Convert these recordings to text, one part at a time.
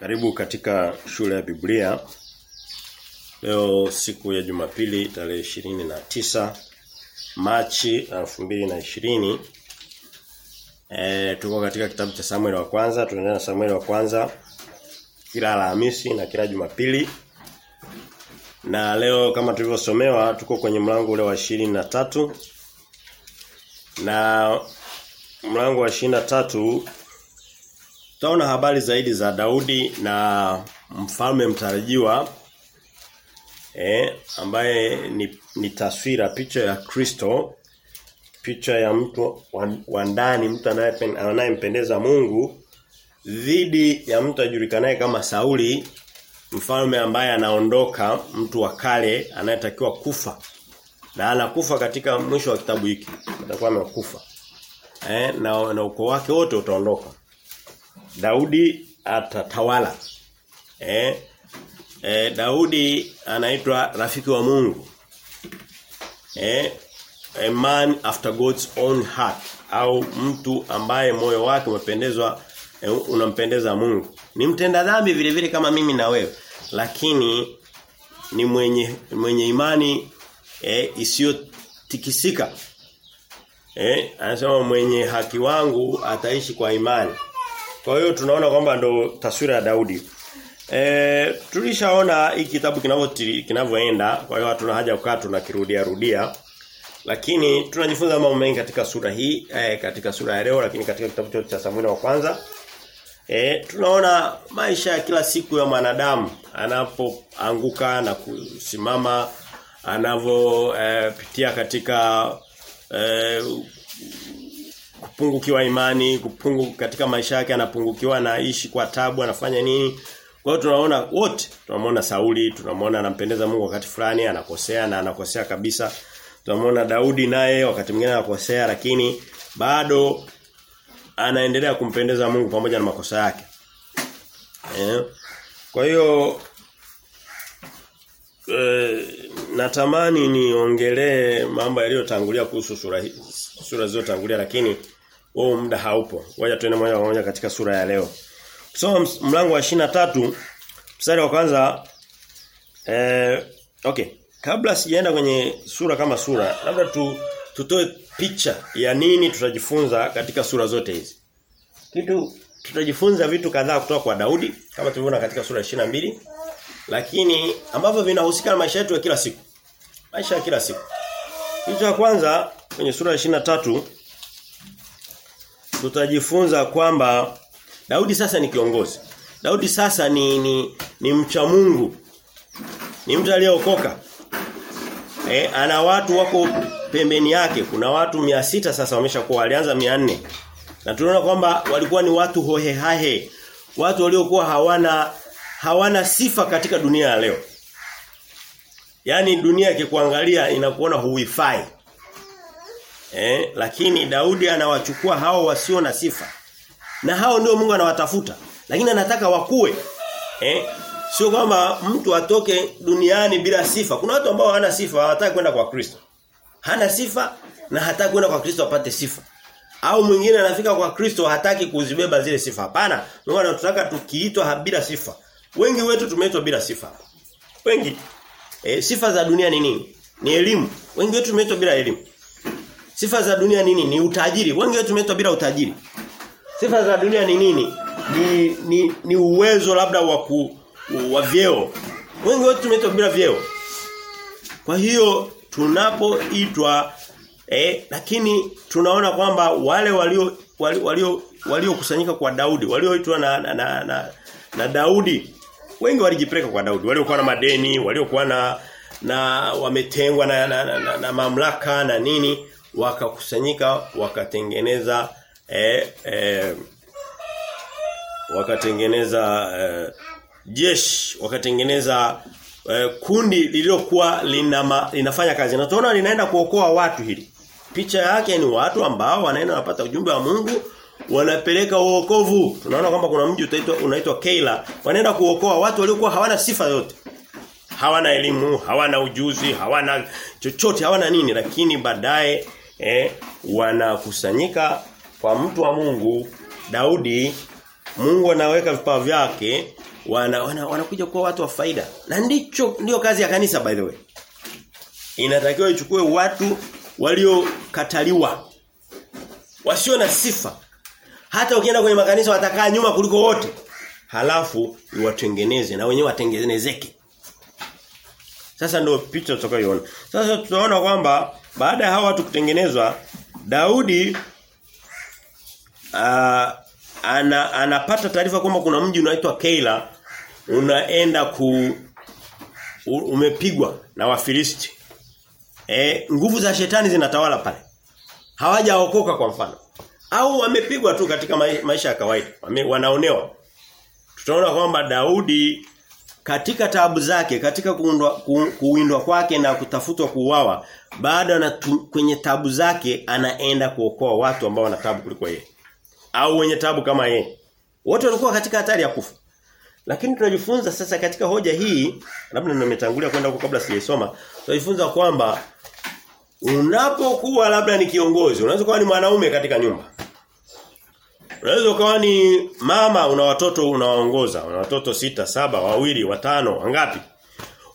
Karibu katika shule ya Biblia. Leo siku ya Jumapili tarehe ishirini na tisa Machi 2020. Eh tuko katika kitabu cha Samuel wa kwanza, tunaendelea na Samuel wa kwanza kila Alhamisi na kila Jumapili. Na leo kama tulivyosomewa tuko kwenye mlango ule wa ishirini na tatu na mlango wa ishirini na tatu Tutaona habari zaidi za Daudi na mfalme mtarajiwa eh ambaye ni, ni taswira picha ya Kristo picha ya mtu wa ndani mtu anayempendeza Mungu dhidi ya mtu ajulikanaye kama Sauli mfalme ambaye anaondoka mtu wa kale anayetakiwa kufa. Na anakufa katika mwisho wa kitabu hiki. Atakuwa amekufa. Eh na, na ukoo wake wote utaondoka Daudi atatawala. Eh, eh Daudi anaitwa rafiki wa Mungu. Eh a man after God's own heart au mtu ambaye moyo wake umependezwa eh, unampendeza Mungu. Ni mtenda dhambi vile vile kama mimi na wewe, lakini ni mwenye mwenye imani eh, isiyotikisika. Eh, anasema mwenye haki wangu ataishi kwa imani. Kwa hiyo tunaona kwamba ndo taswira ya Daudi. E, tulishaona hii kitabu kinavyoenda, kwa hiyo hatuna haja kukaa tunakirudia rudia. Lakini tunajifunza mambo mengi katika sura hii, e, katika sura ya leo lakini katika kitabu chote cha Samueli wa kwanza. E, tunaona maisha ya kila siku ya mwanadamu anapoanguka na kusimama anavyopitia e, katika e, kupungukiwa imani, kupungu katika maisha yake anapungukiwa anaishi kwa tabu, anafanya nini? Kwa hiyo tunaona wote, tunamwona Sauli, tunamwona anampendeza Mungu wakati fulani anakosea na anakosea kabisa. Tunamwona Daudi naye wakati mwingine anakosea lakini bado anaendelea kumpendeza Mungu pamoja na makosa yake. Eh? Kwa hiyo eh, natamani niongelee mambo yaliyotangulia kuhusu sura hii sura zilizotangulia lakini huo muda haupo. Waje tuende moja kwa moja katika sura ya leo. Kusoma so, mlango wa tatu mstari wa kwanza eh okay. Kabla sijaenda kwenye sura kama sura, labda tu tutoe picha ya nini tutajifunza katika sura zote hizi. Kitu tutajifunza vitu kadhaa kutoka kwa Daudi kama tulivyoona katika sura ya mbili lakini ambavyo vinahusika na maisha yetu ya kila siku. Maisha ya kila siku. Kitu cha kwanza kwenye sura ya tatu tutajifunza kwamba Daudi sasa ni kiongozi. Daudi sasa ni ni, ni mcha Mungu. Ni mtu aliyeokoka. Eh ana watu wako pembeni yake. Kuna watu mia sita sasa wameshakuwa walianza 400. Na tunaona kwamba walikuwa ni watu hohehahe. Watu waliokuwa hawana hawana sifa katika dunia ya leo. Yaani dunia ikikuangalia inakuona huifai. Eh, lakini Daudi anawachukua hao wasio na sifa. Na hao ndio Mungu anawatafuta. Lakini anataka wakue. Eh? Sio kwamba mtu atoke duniani bila sifa. Kuna watu ambao hawana sifa, hawataka kwenda kwa Kristo. Hana sifa na hataki kwenda kwa Kristo apate sifa. Au mwingine anafika kwa Kristo hataki kuzibeba zile sifa. Hapana, Mungu anataka tukiitwa bila sifa. Wengi wetu tumeitwa bila sifa. Wengi. E, sifa za dunia ni nini? Ni elimu. Wengi wetu tumeitwa bila elimu. Sifa za dunia ni nini? Ni utajiri. Wengi wetu tumeitwa bila utajiri. Sifa za dunia ni nini? Ni ni, ni uwezo labda wa ku, wa vyeo. Wengi wetu tumeitwa bila vyeo. Kwa hiyo tunapoitwa eh lakini tunaona kwamba wale walio walio waliokusanyika kwa Daudi, walioitwa na na, na na na Daudi wengi walijipeleka kwa Daudi, waliokuwa na madeni, waliokuwa na na wametengwa na, na, na, na, na mamlaka na nini wakakusanyika wakatengeneza eh, eh, wakatengeneza eh, jeshi wakatengeneza eh, kundi lililokuwa lina linafanya kazi. Na tunaona linaenda kuokoa watu hili. Picha yake ni watu ambao wanaenda wanapata ujumbe wa Mungu wanapeleka uokovu. Tunaona kwamba kuna mji utaitwa unaitwa Keila. Wanaenda kuokoa watu waliokuwa hawana sifa yote hawana elimu, hawana ujuzi, hawana chochote, hawana nini. Lakini baadaye eh, wanakusanyika kwa mtu wa Mungu Daudi Mungu anaweka vipawa vyake wana, wana, wanakuja kuwa watu wa faida. Na ndicho ndio kazi ya kanisa by the way. Inatakiwa ichukue watu waliokataliwa. Wasio na sifa. Hata ukienda kwenye makanisa watakaa nyuma kuliko wote. Halafu iwatengeneze na wenyewe watengenezeke. Sasa ndio picha tutakayoona. Sasa tutaona kwamba baada ya hawa watu kutengenezwa Daudi uh, ana, anapata taarifa kwamba kuna mji unaitwa Keila unaenda ku umepigwa na Wafilisti. E, nguvu za shetani zinatawala pale. Hawajaokoka kwa mfano. Au wamepigwa tu katika maisha ya kawaida. Wanaonewa. Tutaona kwamba Daudi katika taabu zake, katika kuundwa kuwindwa kwake na kutafutwa kuuawa, baada na kwenye taabu zake anaenda kuokoa watu ambao wana taabu kuliko yeye. Au wenye taabu kama yeye. Wote walikuwa katika hatari ya kufa. Lakini tunajifunza sasa katika hoja hii, labda nimetangulia kwenda huko kabla sijaisoma, tunajifunza kwamba unapokuwa labda ni kiongozi, unaweza kuwa ni mwanaume katika nyumba. Unaweza ukawa ni mama una watoto unawaongoza, una watoto sita, saba, wawili, watano, wangapi?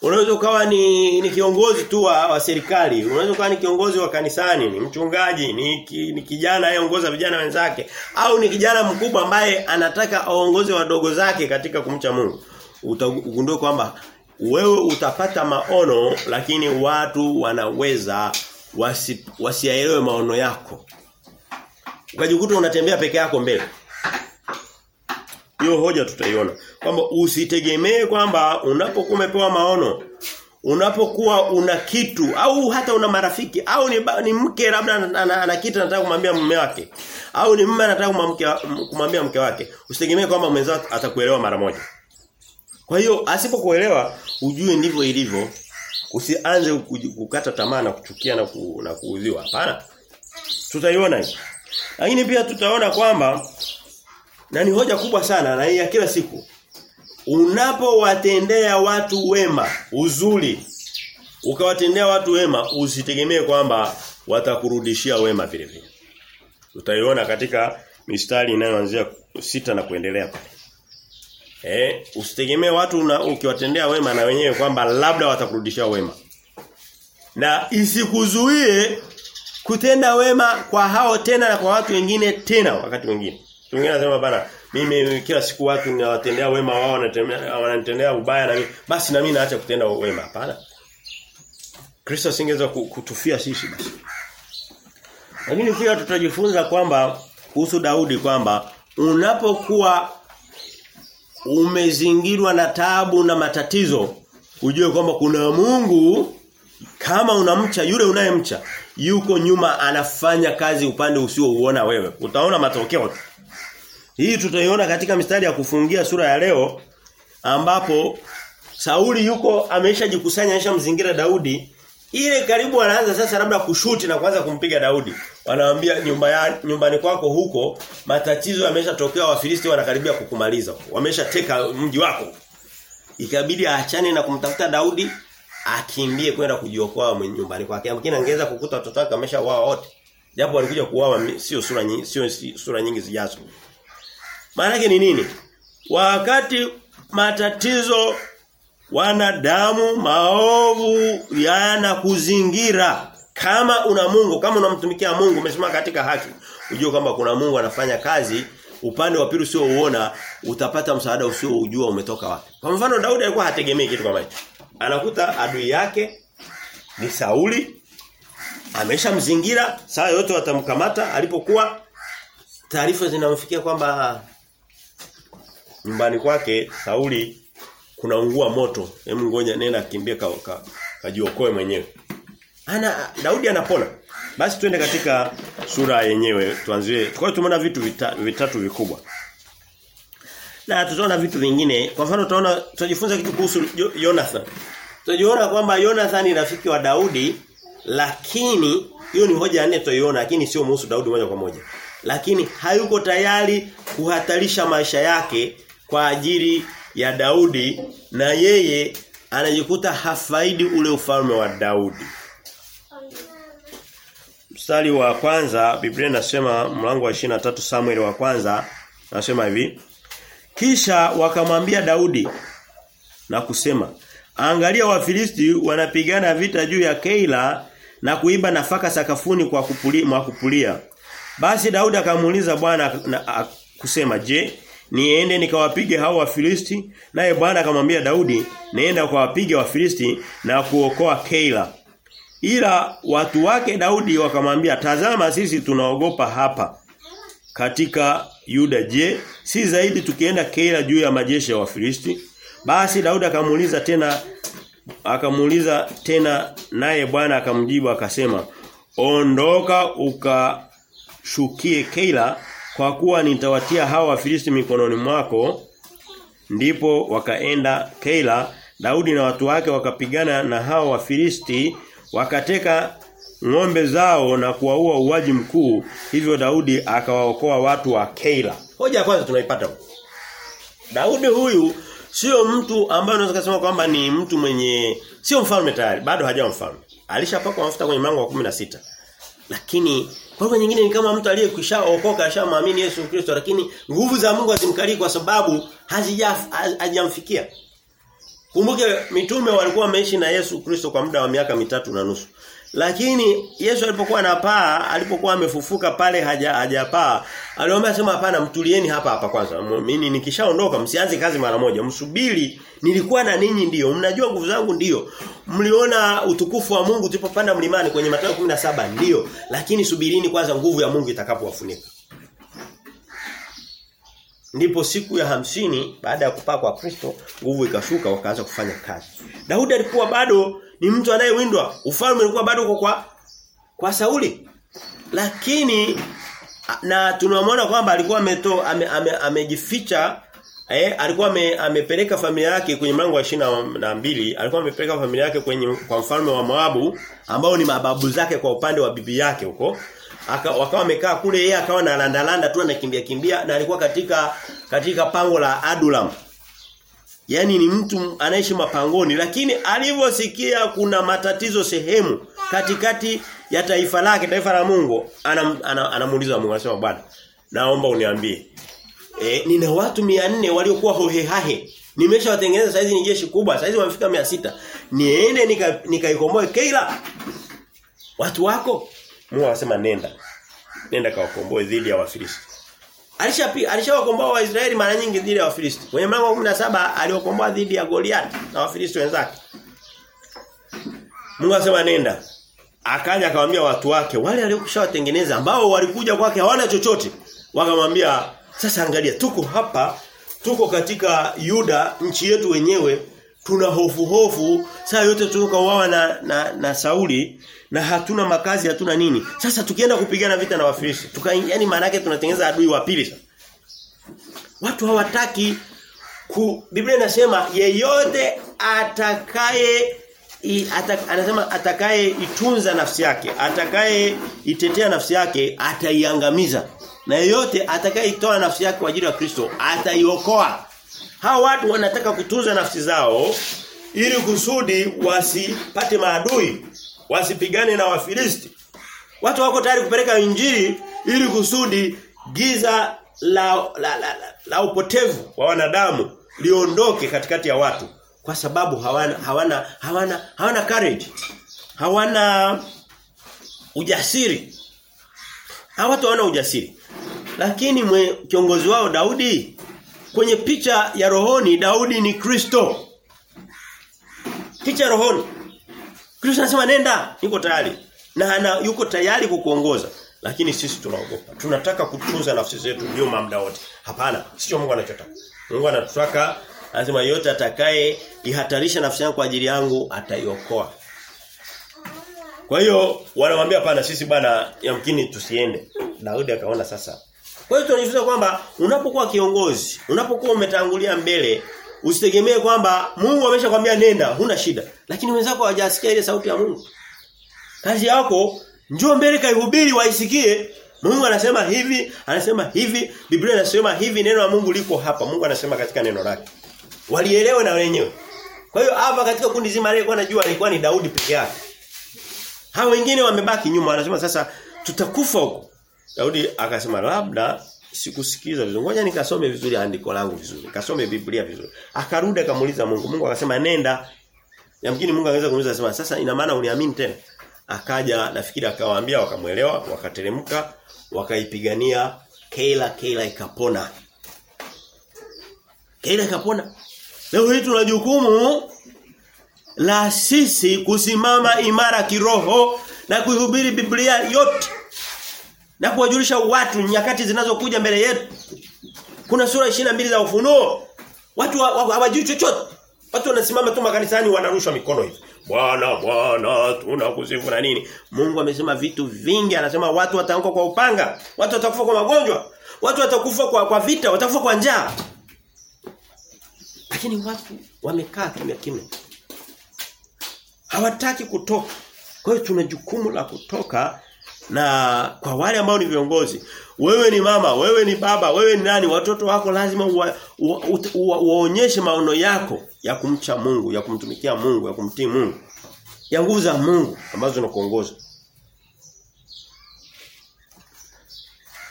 Unaweza ukawa ni, ni kiongozi tu wa, wa serikali, unaweza ukawa ni kiongozi wa kanisani, ni mchungaji, ni, ki, ni kijana anayeongoza vijana wenzake au ni kijana mkubwa ambaye anataka aongoze wadogo zake katika kumcha Mungu. Utagundua kwamba wewe utapata maono lakini watu wanaweza wasi, wasiaelewe maono yako. Ukajikuta unatembea peke yako mbele. Hiyo hoja tutaiona. Kwamba usitegemee kwamba unapokuwa umepewa maono, unapokuwa una kitu au hata una marafiki au ni, ni mke labda ana, kitu anataka kumwambia mume wake au ni mume anataka kumwambia mke wake, usitegemee kwamba mwenzao atakuelewa mara moja. Kwa hiyo asipokuelewa ujue ndivyo ilivyo. Usianze kukata tamaa na kuchukia na, na kuudhiwa. Hapana. Tutaiona hiyo. Lakini pia tutaona kwamba na ni hoja kubwa sana na ya kila siku. Unapowatendea watu wema, uzuri, ukawatendea watu wema, usitegemee kwamba watakurudishia wema vile vile. Utaiona katika mistari inayoanzia sita na kuendelea pale. Eh, usitegemee watu na ukiwatendea wema na wenyewe kwamba labda watakurudishia wema. Na isikuzuie kutenda wema kwa hao tena na kwa watu wengine tena wakati mwingine. Mwingine anasema bana mimi kila siku watu ninawatendea wema wao wananitendea ubaya na mimi basi na mimi naacha kutenda wema hapana. Kristo singeweza kutufia sisi basi. Lakini pia tutajifunza kwamba kuhusu Daudi kwamba unapokuwa umezingirwa na taabu na matatizo ujue kwamba kuna Mungu kama unamcha yule unayemcha yuko nyuma anafanya kazi upande usiouona wewe. Utaona matokeo. Hii tutaiona katika mistari ya kufungia sura ya leo ambapo Sauli yuko ameshajikusanya ameshamzingira Daudi ile karibu anaanza sasa labda kushuti na kuanza kumpiga Daudi. Wanaambia nyumba ya nyumbani kwako huko matatizo yameshatokea Wafilisti wanakaribia kukumaliza. Wameshateka mji wako. Ikabidi aachane na kumtafuta Daudi akimbie kwenda kujiokoa nyumbani kwake. Yamkini angeweza kukuta watoto wake wameshauawa wote. Japo walikuja kuuawa sio sura nyingi sio sura nyingi zijazo. Maana yake ni nini? Wakati matatizo wanadamu maovu yanakuzingira kama una Mungu kama unamtumikia Mungu umesimama katika haki ujue kwamba kuna Mungu anafanya kazi upande wa pili usio uona utapata msaada usio ujua umetoka wapi kwa mfano Daudi alikuwa hategemei kitu kama hicho anakuta adui yake ni Sauli ameshamzingira. Saa yote watamkamata alipokuwa taarifa zinamfikia kwamba nyumbani kwake Sauli kunaungua moto. Hem ngoja nenda kimbia ka, ka, kajiokoe mwenyewe. Ana Daudi anapona. Basi twende katika sura yenyewe tuanzie. Kwa hiyo tumeona vitu vita, vitatu vikubwa na tutaona vitu vingine. Kwa mfano tutaona tutajifunza kitu kuhusu Jonathan. Tutajiona kwamba Jonathan ni rafiki wa Daudi lakini hiyo ni hoja nne tutaiona lakini sio muhusu Daudi moja kwa moja. Lakini hayuko tayari kuhatarisha maisha yake kwa ajili ya Daudi na yeye anajikuta hafaidi ule ufalme wa Daudi. Mstari wa kwanza Biblia inasema mlango wa 23 Samuel wa kwanza nasema hivi Kisha wakamwambia Daudi na kusema, "Angalia Wafilisti wanapigana vita juu ya Keila na kuiba nafaka sakafuni kwa kupulia, mwa kupulia." Basi Daudi akamuuliza Bwana kusema, "Je, niende nikawapige hao Wafilisti?" Naye Bwana akamwambia Daudi, "Nenda ukawapige Wafilisti na kuokoa Keila." Ila watu wake Daudi wakamwambia, "Tazama sisi tunaogopa hapa katika Yuda. Je si zaidi tukienda Keila juu ya majeshi ya Wafilisti? Basi Daudi akamuuliza tena akamuuliza tena naye Bwana akamjibu akasema ondoka ukashukie Keila kwa kuwa nitawatia hawa Wafilisti mikononi mwako. Ndipo wakaenda Keila Daudi na watu wake wakapigana na hao Wafilisti wakateka ng'ombe zao na kuwaua uwaji mkuu. Hivyo Daudi akawaokoa watu wa Keila. Hoja ya kwanza tunaipata huko. Daudi huyu sio mtu ambaye unaweza kusema kwamba ni mtu mwenye sio mfalme tayari bado hajawa mfalme. Alishapakwa mafuta kwenye mlango wa 16 lakini kwa hivyo nyingine ni kama mtu aliyekwishaokoka ashamwamini Yesu Kristo lakini nguvu za Mungu hazimkalii kwa sababu hazijamfikia Kumbuke mitume walikuwa wameishi na Yesu Kristo kwa muda wa miaka mitatu na nusu. Lakini Yesu alipokuwa anapaa, alipokuwa amefufuka pale haja hajapaa, aliomba sema hapana mtulieni hapa hapa kwanza. Mimi nikishaondoka msianze kazi mara moja. Msubiri, nilikuwa na ninyi ndiyo. Mnajua nguvu zangu ndiyo. Mliona utukufu wa Mungu tulipopanda mlimani kwenye Mathayo 17 ndiyo. Lakini subirini kwanza nguvu ya Mungu itakapowafunika. Ndipo siku ya hamsini baada ya kupaa kwa Kristo nguvu ikashuka wakaanza kufanya kazi. Daudi alikuwa bado ni mtu anayewindwa. Ufalme ulikuwa bado kwa kwa, Sauli. Lakini na tunamwona kwamba alikuwa ameto amejificha ame, ame eh alikuwa ame, amepeleka familia yake kwenye mlango wa ishirini na mbili alikuwa amepeleka familia yake kwenye kwa mfalme wa Moabu ambao ni mababu zake kwa upande wa bibi yake huko Aka, wakawa wamekaa kule yeye akawa na landalanda tu anakimbia kimbia na alikuwa katika katika pango la Adulam. Yaani ni mtu anaishi mapangoni lakini alivyosikia kuna matatizo sehemu katikati ya taifa lake taifa la Mungu anamuuliza ana, ana, ana Mungu anasema bwana naomba uniambie. E, nina watu 400 waliokuwa hohehahe nimeshawatengeneza saizi ni jeshi kubwa saizi wamefika 600 niende nikaikomboe nika Keila. Watu wako Mungu anasema nenda. Nenda kawakomboe dhidi ya Wafilisti. Alishapi alishawakomboa Waisraeli mara nyingi dhidi ya Wafilisti. Kwenye mlango wa 17 aliwakomboa dhidi ya Goliath na Wafilisti wenzake. Mungu anasema nenda. Akaja akamwambia watu wake wale aliokushawatengeneza ambao walikuja kwake hawana chochote. Wakamwambia sasa angalia tuko hapa tuko katika Yuda nchi yetu wenyewe tuna hofu hofu. Saa yote tukauawa na, na na Sauli na hatuna makazi hatuna nini. Sasa tukienda kupigana vita na Wafilisti tukaingia yani maana yake tunatengeneza adui wa pili sasa. Watu hawataki ku Biblia inasema yeyote atakaye i, atak, anasema atakaye itunza nafsi yake atakaye itetea nafsi yake ataiangamiza. Na yeyote atakayeitoa nafsi yake kwa ajili ya Kristo ataiokoa Hawa watu wanataka kutunza nafsi zao ili kusudi wasipate maadui, wasipigane na Wafilisti. Watu wako tayari kupeleka injili ili kusudi giza la la, la, la, la upotevu wa wanadamu liondoke katikati ya watu kwa sababu hawana hawana hawana hawana courage. Hawana ujasiri. Hawa watu hawana ujasiri. Lakini mwe, kiongozi wao Daudi kwenye picha ya rohoni Daudi ni Kristo. Picha ya rohoni. Kristo anasema nenda, niko tayari. Na ana yuko tayari kukuongoza. Lakini sisi tunaogopa. Tunataka kutunza nafsi zetu nyuma muda wote. Hapana, sio Mungu anachotaka. Mungu anatutaka anasema yote atakaye ihatarisha nafsi yangu kwa ajili yangu ataiokoa. Kwa hiyo wanamwambia pana sisi bwana yamkini tusiende. Daudi akaona sasa kwa hiyo tunajifunza kwamba unapokuwa kiongozi, unapokuwa umetangulia mbele, usitegemee kwamba Mungu ameshakwambia nenda, huna shida. Lakini wenzako hawajasikia ile sauti ya Mungu. Kazi yako njoo mbele kaihubiri waisikie. Mungu anasema hivi, anasema hivi, Biblia inasema hivi, neno la Mungu liko hapa. Mungu anasema katika neno lake. Walielewe na wenyewe. Kwa hiyo hapa katika kundi zima alikuwa anajua alikuwa ni Daudi peke yake. Hao wengine wamebaki nyuma wanasema sasa tutakufa huko. Daudi akasema labda sikusikiza vizuri. Ngoja nikasome vizuri andiko langu vizuri. Nikasome Biblia vizuri. Akarudi akamuuliza Mungu. Mungu akasema nenda. Yamkini Mungu angeweza kumuuliza sema sasa ina maana uniamini tena. Akaja nafikiri akawaambia wakamuelewa, wakateremka, wakaipigania Keila Keila ikapona. Keila ikapona. Leo hii tuna jukumu la sisi kusimama imara kiroho na kuhubiri Biblia yote na kuwajulisha watu nyakati zinazokuja mbele yetu. Kuna sura 22 za ufunuo. Watu hawajui wa, chochote. Watu wanasimama tu makanisani wanarushwa mikono hivi. Bwana Bwana tunakusifu na nini? Mungu amesema vitu vingi anasema watu wataanguka kwa upanga, watu watakufa kwa magonjwa, watu watakufa kwa kwa vita, watakufa kwa njaa. Lakini watu wamekaa kimya kimya. Hawataki kutoka. Kwa hiyo tuna jukumu la kutoka na kwa wale ambao ni viongozi wewe ni mama wewe ni baba wewe ni nani watoto wako lazima waonyeshe maono yako ya kumcha Mungu ya kumtumikia Mungu ya kumtii Mungu. Ya nguvu za Mungu ambazo zinakuongoza.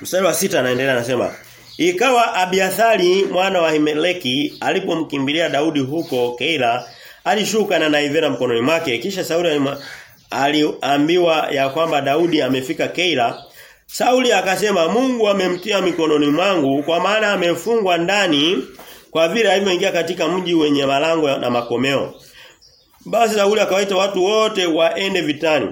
Mstari wa sita anaendelea anasema Ikawa Abiathari mwana wa Himeleki alipomkimbilia Daudi huko Keila alishuka na naivera mkononi mwake. Kisha Sauli aliambiwa ya kwamba Daudi amefika Keila Sauli akasema Mungu amemtia mikononi mwangu kwa maana amefungwa ndani kwa vile alivyoingia katika mji wenye malango na makomeo. Basi Sauli akawaita watu wote waende vitani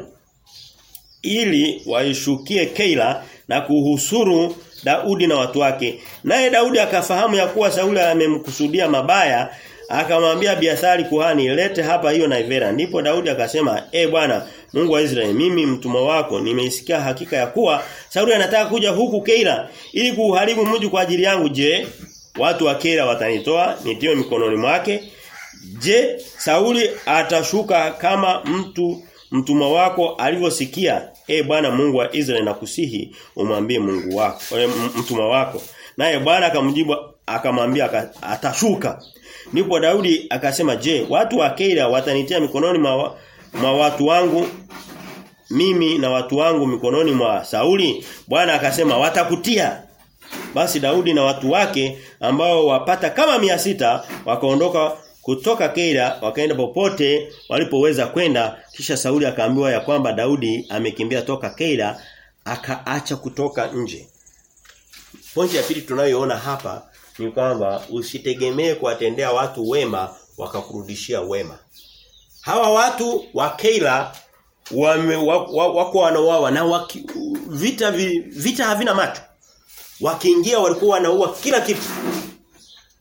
ili waishukie Keila na kuhusuru Daudi na watu wake. Naye Daudi akafahamu ya kuwa Sauli amemkusudia mabaya akamwambia Biathari kuhani lete hapa hiyo naivera. Ndipo Daudi akasema e bwana Mungu wa Israeli mimi mtumwa wako nimeisikia hakika ya kuwa Sauli anataka kuja huku Keila ili kuharibu mji kwa ajili yangu. Je watu wa Keila watanitoa nitiwe mikononi mwake? Je Sauli atashuka kama mtu mtumwa wako alivyosikia? E bwana Mungu wa Israeli nakusihi umwambie Mungu wako mtumwa wako. Naye bwana akamjibu akamwambia atashuka Ndipo Daudi akasema, "Je, watu wa Keila watanitia mikononi mwa, mwa watu wangu mimi na watu wangu mikononi mwa Sauli?" Bwana akasema, "Watakutia." Basi Daudi na watu wake ambao wapata kama mia sita wakaondoka kutoka Keila wakaenda popote walipoweza kwenda kisha Sauli akaambiwa ya kwamba Daudi amekimbia toka Keila akaacha kutoka nje. Pointi ya pili tunayoona hapa ni kwamba usitegemee kuwatendea watu wema wakakurudishia wema. Hawa watu wa Keila wame, wako wanauawa na waki, vita vita havina macho. Wakiingia walikuwa wanaua kila kitu.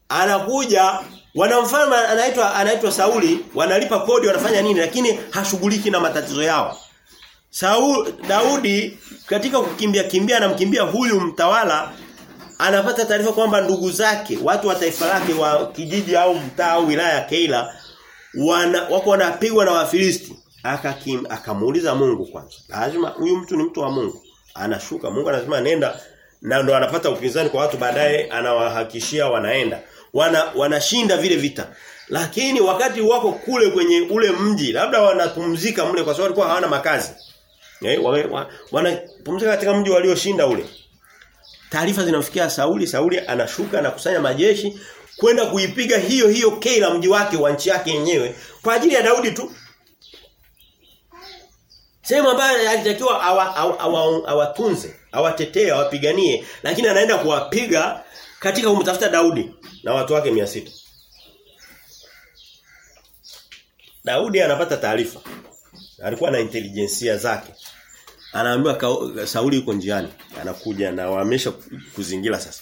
Anakuja wanamfalme anaitwa anaitwa Sauli, wanalipa kodi wanafanya nini lakini hashughuliki na matatizo yao. Saul Daudi katika kukimbia kimbia anamkimbia huyu mtawala anapata taarifa kwamba ndugu zake watu wa taifa lake wa kijiji au mtaa au wilaya ya Keila wana wako wanapigwa na Wafilisti. Akakim akamuuliza Mungu kwanza. Lazima huyu mtu ni mtu wa Mungu. Anashuka Mungu anasema nenda na ndo anapata upinzani kwa watu baadaye anawahakishia wanaenda. Wana wanashinda vile vita. Lakini wakati wako kule kwenye ule mji labda wanapumzika mle kwa sababu walikuwa hawana makazi. Eh wanapumzika katika mji walioshinda ule taarifa zinafikia Sauli Sauli anashuka na kusanya majeshi kwenda kuipiga hiyo hiyo Keila mji wake wa nchi yake yenyewe kwa ajili ya Daudi tu Sehemu ambayo alitakiwa awatunze, awatetee, awapiganie, lakini anaenda kuwapiga katika kumtafuta Daudi na watu wake 600. Daudi anapata taarifa. Alikuwa na intelijensia zake. Anaambiwa Sauli yuko njiani, anakuja na wamesha kuzingira sasa.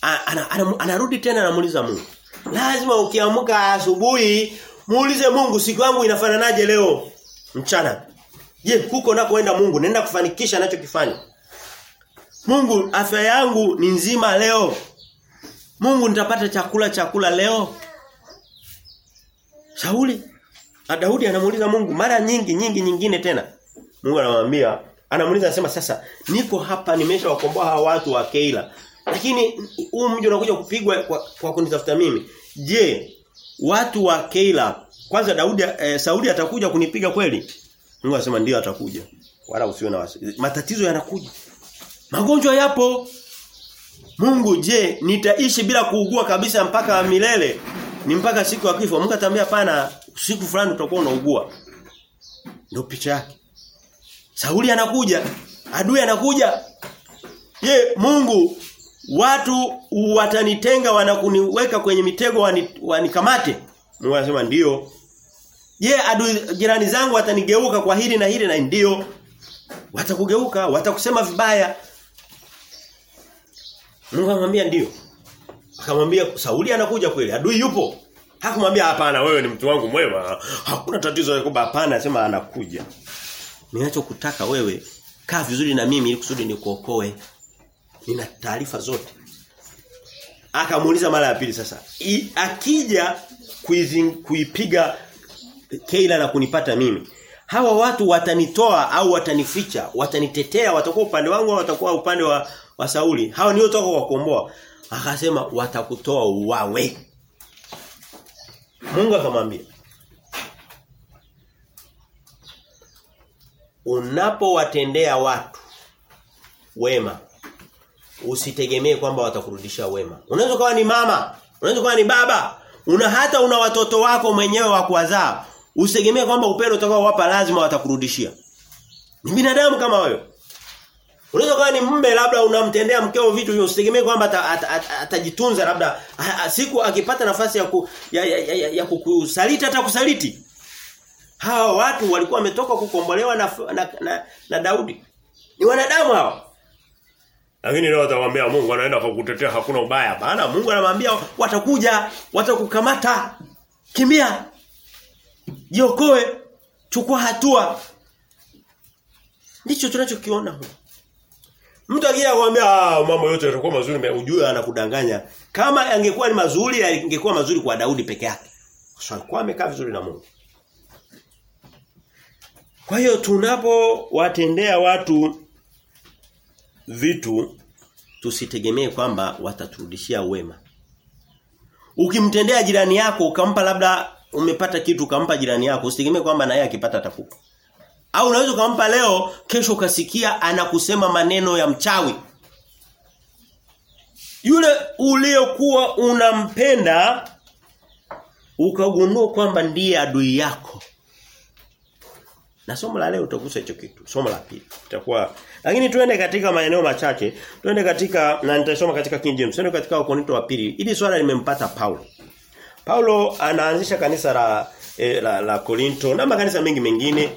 Ana, ana, anarudi tena anamuuliza Mungu. Lazima ukiamka asubuhi muulize Mungu siku yangu inafananaje leo mchana. Je, huko nakoenda Mungu naenda kufanikisha anachokifanya? Mungu afya yangu ni nzima leo. Mungu nitapata chakula chakula leo. Sauli Daudi anamuuliza Mungu mara nyingi nyingi nyingine tena. Mungu anamwambia, anamuuliza anasema sasa niko hapa nimeshawakomboa hawa watu wa Keila. Lakini huu mji unakuja kupigwa kwa, kwa kunitafuta mimi. Je, watu wa Keila kwanza Daudi eh, Sauli atakuja kunipiga kweli? Mungu anasema ndio atakuja. Wala usiwe na wasi. Matatizo yanakuja. Magonjwa yapo. Mungu je, nitaishi bila kuugua kabisa mpaka milele? Ni mpaka siku ya kifo. Mungu atambia pana siku fulani utakuwa unaugua. Ndio picha yake. Sauli anakuja, adui anakuja. Je, Mungu watu watanitenga wanakuniweka kwenye mitego wani, wanikamate? Mungu anasema ndio. Je, adui jirani zangu watanigeuka kwa hili na hili na ndio. Watakugeuka, watakusema vibaya. Mungu anamwambia ndio. Akamwambia Sauli anakuja kweli, adui yupo. Hakumwambia hapana wewe ni mtu wangu mwema. Hakuna tatizo kwamba hapana, anasema anakuja. Ninachokutaka wewe kaa vizuri na mimi ili kusudi nikuokoe. Nina taarifa zote. Akamuuliza mara ya pili sasa. I, akija kuipiga Keila na kunipata mimi. Hawa watu watanitoa au watanificha, watanitetea, watakuwa upande wangu au watakuwa upande wa, wa Sauli. Hawa ndio toka kwa kuomboa. Akasema watakutoa uwawe. Mungu akamwambia Unapowatendea watu wema usitegemee kwamba watakurudisha wema. Unaweza kuwa ni mama, unaweza kuwa ni baba, una hata una watoto wako mwenyewe wa kuwazaa. Usitegemee kwamba upendo utakao wapa lazima watakurudishia. Ni binadamu kama wewe. Unaweza kuwa ni mume labda unamtendea mkeo vitu hivyo usitegemee kwamba atajitunza labda siku akipata nafasi ya, ku, ya, ya, ya, ya, ya kukusaliti hata kusaliti. Hawa watu walikuwa wametoka kukombolewa na, na, na, na Daudi. Ni wanadamu hawa. Lakini leo atawaambia Mungu anaenda kukutetea hakuna ubaya. Bana Mungu anamwambia watakuja, watakukamata. Kimia. Jiokoe. Chukua hatua. Ndicho tunachokiona huko. Mtu akija kuambia ah mambo yote yatakuwa mazuri ujue anakudanganya. Kama angekuwa ni mazuri angekuwa mazuri kwa Daudi peke yake. Kwa sababu amekaa vizuri na Mungu. Kwa hiyo tunapowatendea watu vitu tusitegemee kwamba wataturudishia wema. Ukimtendea jirani yako ukampa labda umepata kitu ukampa jirani yako usitegemee kwamba naye akipata atakupa. Au unaweza ukampa leo kesho ukasikia anakusema maneno ya mchawi. Yule uliokuwa unampenda ukagundua kwamba ndiye adui yako. Na somo la leo utagusa hicho kitu. Somo la pili. Itakuwa lakini tuende katika maeneo machache. Tuende katika na nitasoma katika King James. Tuende katika Wakorintho wa pili. Hili swala limempata Paulo. Paulo anaanzisha kanisa la eh, la, la Korinto na makanisa mengi mengine.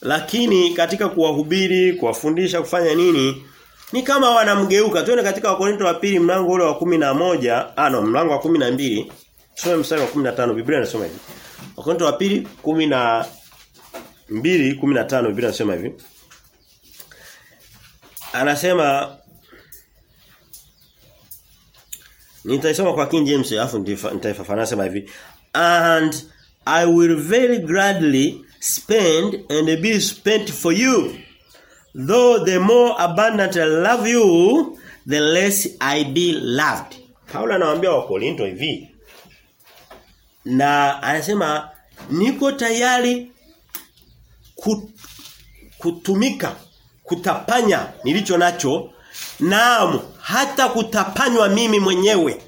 Lakini katika kuwahubiri, kuwafundisha kufanya nini? Ni kama wanamgeuka. Tuende katika Wakorintho wa pili mlango ule wa kumi na moja ah no, mlango wa kumi na mbili Tusome mstari wa 15. Biblia inasema hivi. Wakorintho wa pili 10 kumi na tano Biblia inasema hivi. Anasema Nitaisoma kwa King James alafu nitaifafanua sema hivi. And I will very gladly spend and be spent for you. Though the more abundant I love you, the less I be loved. Paulo anawaambia Wakorinto hivi. Na anasema niko tayari kutumika kutapanya nilicho nacho naam hata kutapanywa mimi mwenyewe.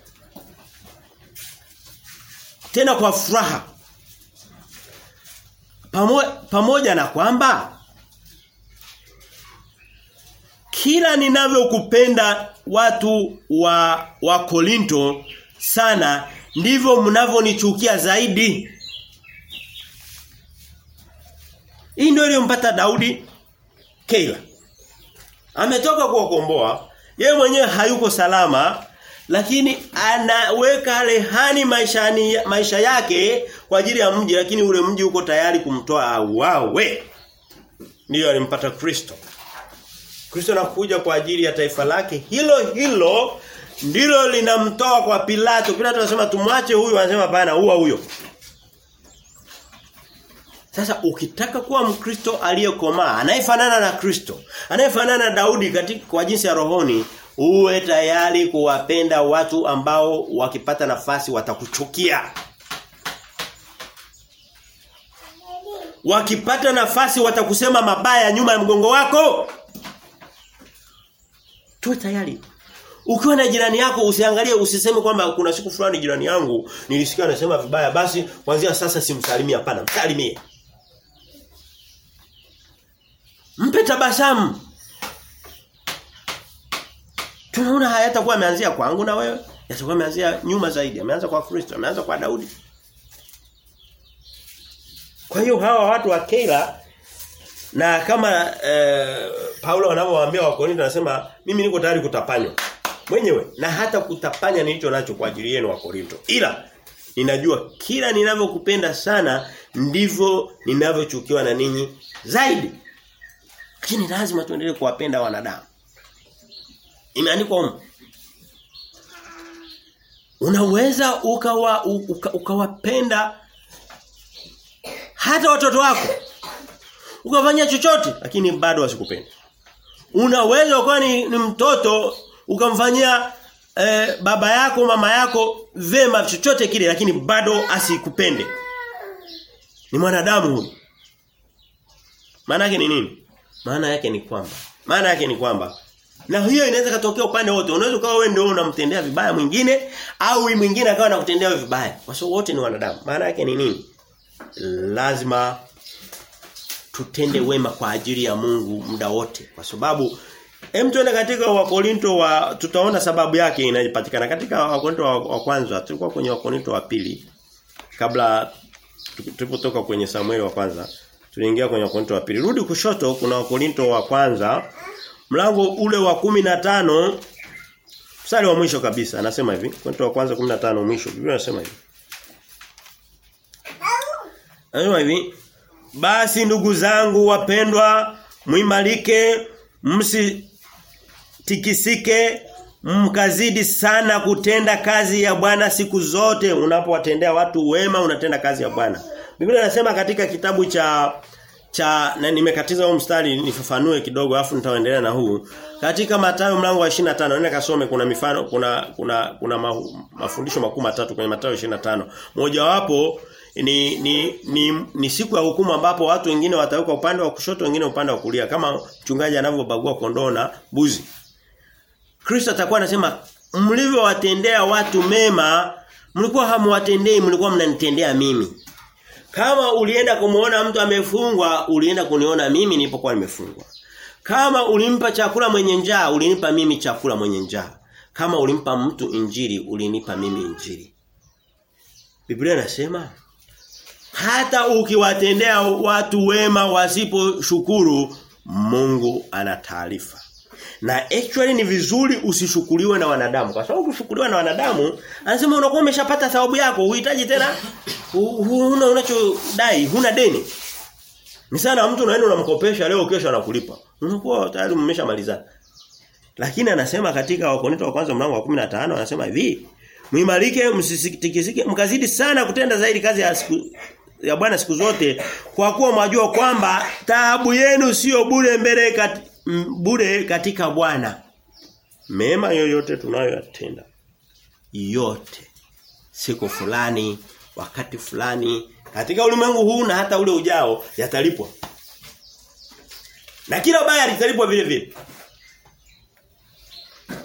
Tena kwa furaha. Pamo, pamoja na kwamba kila ninavyokupenda watu wa wa Korinto sana ndivyo mnavyonichukia zaidi Hii ndio iliyompata Daudi Keila. Ametoka kuokomboa, yeye mwenyewe hayuko salama, lakini anaweka rehani maisha, maisha yake kwa ajili ya mji lakini ule mji uko tayari kumtoa auawe. Ndiyo alimpata Kristo. Kristo anakuja kwa ajili ya taifa lake hilo hilo ndilo linamtoa kwa Pilato. Pilato anasema tumwache huyu, anasema bana huwa huyo. Sasa ukitaka kuwa Mkristo aliyekomaa, anayefanana na Kristo, anayefanana na Daudi katika kwa jinsi ya rohoni, uwe tayari kuwapenda watu ambao wakipata nafasi watakuchukia. Wakipata nafasi watakusema mabaya nyuma ya mgongo wako. Tuwe tayari. Ukiwa na jirani yako usiangalie usiseme kwamba kuna siku fulani jirani yangu nilisikia anasema vibaya basi kuanzia sasa simsalimia hapana msalimie. Tabasamu. Tunaona hayatakuwa ameanzia kwangu na wewe, yatakuwa ameanzia nyuma zaidi. Ameanza kwa Kristo, ameanza kwa Daudi. Kwa hiyo hawa watu wa Keila na kama eh, Paulo anavyowaambia Wakorintho anasema mimi niko tayari kutapanywa mwenyewe na hata kutapanya nilicho nacho kwa ajili yenu Wakorintho. Ila ninajua kila ninavyokupenda sana ndivyo ninavyochukiwa na ninyi zaidi. Lakini lazima tuendelee kuwapenda wanadamu. Imeandikwa huko. Unaweza ukawa uka, ukawapenda hata watoto wako. Ukafanya chochote lakini bado wasikupenda. Unaweza ukawa ni, ni mtoto ukamfanyia eh, baba yako mama yako vema chochote kile lakini bado asikupende. Ni mwanadamu huyu. Maana ni nini? Maana yake ni kwamba maana yake ni kwamba na hiyo inaweza katokea upande wote. Unaweza ukawa wewe ndio unamtendea vibaya mwingine au mwingine akawa anakutendea vibaya. Kwa sababu wote ni wanadamu. Maana yake ni nini? Lazima tutende wema kwa ajili ya Mungu muda wote. Kwa sababu hem tuende katika Wakorinto wa tutaona sababu yake inapatikana katika Wakorinto wa, wa kwanza. Tulikuwa kwenye Wakorinto wa pili kabla tulipotoka kwenye Samueli wa kwanza. Tuliingia kwenye Wakorinto wa pili. Rudi kushoto kuna Wakorinto wa kwanza. Mlango ule wa kumi na tano mstari wa mwisho kabisa anasema hivi. Wakorinto wa kwanza 15 mwisho. Biblia inasema hivi. Anasema hivi basi ndugu zangu wapendwa muimarike msitikisike mkazidi sana kutenda kazi ya Bwana siku zote. Unapowatendea watu wema unatenda kazi ya Bwana Biblia inasema katika kitabu cha cha na nimekatiza huu mstari nifafanue kidogo afu nitaendelea na huu. Katika Mathayo mlango wa 25 nenda kasome kuna mifano kuna kuna kuna ma, mafundisho makuu matatu kwenye Mathayo 25 mojawapo ni, ni ni ni siku ya hukumu ambapo watu wengine watawekwa upande wa kushoto wengine upande wa kulia kama mchungaji anavyobagua kondoo na mbuzi. Kristo atakuwa anasema mlivyowatendea watu mema mlikuwa hamwatendei mlikuwa mnanitendea mimi kama ulienda kumuona mtu amefungwa, ulienda kuniona mimi nilipokuwa nimefungwa. Kama ulimpa chakula mwenye njaa, ulinipa mimi chakula mwenye njaa. Kama ulimpa mtu injili, ulinipa mimi injili. Biblia nasema hata ukiwatendea watu wema wasiposhukuru, Mungu ana taarifa. Na actually ni vizuri usishukuliwe na wanadamu. Kwa sababu kushukuliwa na wanadamu, anasema unakuwa umeshapata thawabu yako, uhitaji tena huna unachodai, huna deni. Ni sana mtu unaenda unamkopesha leo kesho anakulipa. Unakuwa tayari mmeshamalizana. Lakini anasema katika Wakorintho wa kwanza mlango wa 15 anasema hivi, muimarike msisitikisike mkazidi sana kutenda zaidi kazi ya siku ya Bwana siku zote kwa kuwa mwajua kwamba taabu yenu sio bure mbele kati, bure katika Bwana. Mema yoyote tunayoyatenda yote siku fulani wakati fulani katika ulimwengu huu na hata ule ujao yatalipwa. Na kila baya litalipwa vile vile.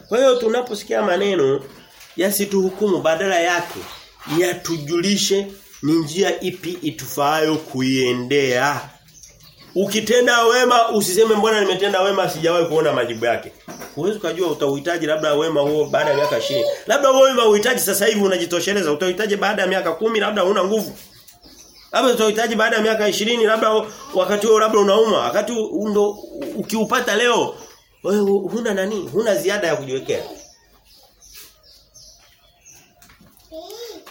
Kwa hiyo tunaposikia maneno yasituhukumu badala yake yatujulishe ni njia ipi itufaayo kuiendea. Ukitenda wema usiseme mbona nimetenda wema sijawahi kuona majibu yake. Huwezi kujua utauhitaji labda wema huo baada ya miaka 20. Labda wema uhitaji sasa hivi unajitosheleza, utauhitaji baada ya miaka kumi labda una nguvu. Labda utauhitaji baada ya miaka 20 labda wakati huo labda unauma, wakati ndo ukiupata leo wewe huna nani? Huna ziada ya kujiwekea.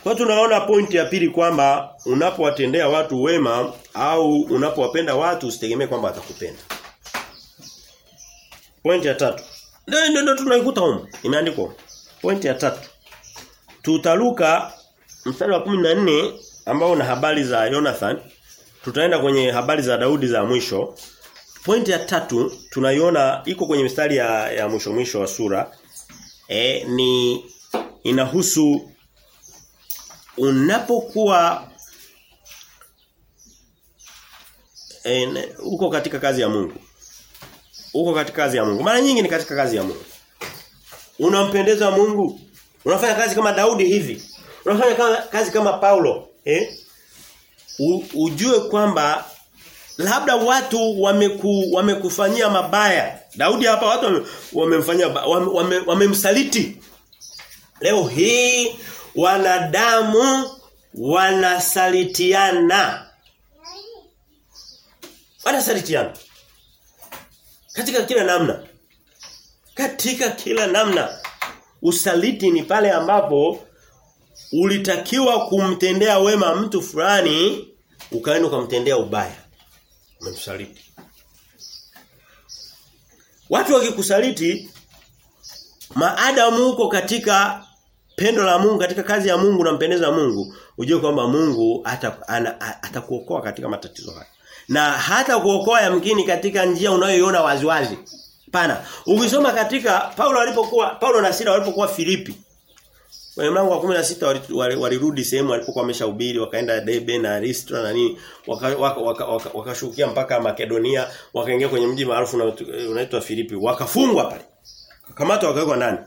Kwa tunaona pointi ya pili kwamba unapowatendea watu wema au unapowapenda watu usitegemee kwamba watakupenda. Pointi ya tatu. Ndio ndio tunaikuta huko. Imeandikwa. Pointi ya tatu. Tutaruka mstari wa 14 ambao una habari za Jonathan. Tutaenda kwenye habari za Daudi za mwisho. Pointi ya tatu tunaiona iko kwenye mstari ya, ya mwisho mwisho wa sura. E, ni inahusu unapokuwa e, uko katika kazi ya Mungu. Uko katika kazi ya Mungu. Mara nyingi ni katika kazi ya Mungu. Unampendeza Mungu? Unafanya kazi kama Daudi hivi? Unafanya kazi kama Paulo, eh? U, ujue kwamba labda watu wameku, wamekufanyia mabaya. Daudi hapa watu wamemfanyia wame, wamemsaliti. Wame Leo hii wanadamu wanasalitiana. Wanasalitiana. Katika kila namna. Katika kila namna. Usaliti ni pale ambapo ulitakiwa kumtendea wema mtu fulani ukaenda ukamtendea ubaya. Umemsaliti. Watu wakikusaliti maadamu uko katika pendo la Mungu katika kazi ya Mungu unampendeza Mungu ujue kwamba Mungu atakuokoa ata katika matatizo haya. Na hata kuokoa yamkini katika njia unayoiona waziwazi. Pana. Ukisoma katika Paulo alipokuwa Paulo na Sila walipokuwa Filipi kwenye mlango wa 16 walirudi wali sehemu walipokuwa wameshahubiri wakaenda Debe na Listra na nini wakashukia waka, waka, waka, mpaka Makedonia wakaingia kwenye mji maarufu unaitwa Filipi wakafungwa pale. Kamatwa wakawekwa ndani.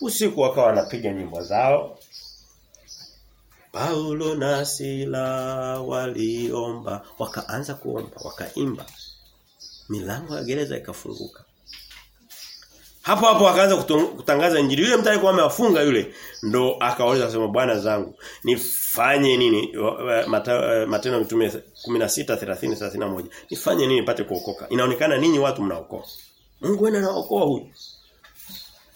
Usiku wakawa wanapiga nyimbo zao. Paulo na Sila waliomba, wakaanza kuomba, wakaimba. Milango ya gereza ikafunguka. Hapo hapo akaanza kutangaza injili. Yule mtu amewafunga yule ndo akaoleza kusema bwana zangu nifanye nini Matendo mitume 16:30 31. nifanye nini nipate kuokoka inaonekana ninyi watu mnaokoa Mungu anaokoa huyu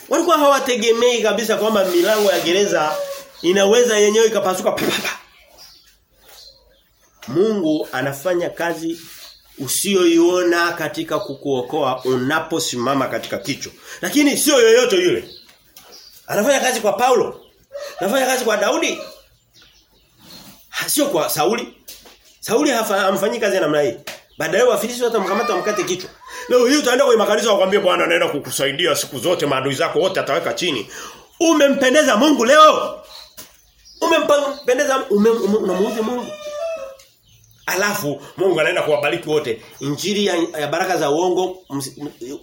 Walikuwa hawategemei kabisa kwamba milango ya gereza inaweza yenyewe ikapasuka papapa. Mungu anafanya kazi usiyoiona katika kukuokoa unaposimama katika kicho. Lakini sio yoyote yule. Anafanya kazi kwa Paulo. Anafanya kazi kwa Daudi. Sio kwa Sauli. Sauli hamfanyi kazi namna hii. Baadaye wafilisi watamkamata wamkate kichwa. Leo hii utaenda kwenye makanisa wakwambie Bwana anaenda kukusaidia siku zote maadui zako wote ataweka chini. Umempendeza Mungu leo? Umempendeza unamuudhi Mungu? Alafu Mungu anaenda kuwabariki wote. Injili ya, ya baraka za uongo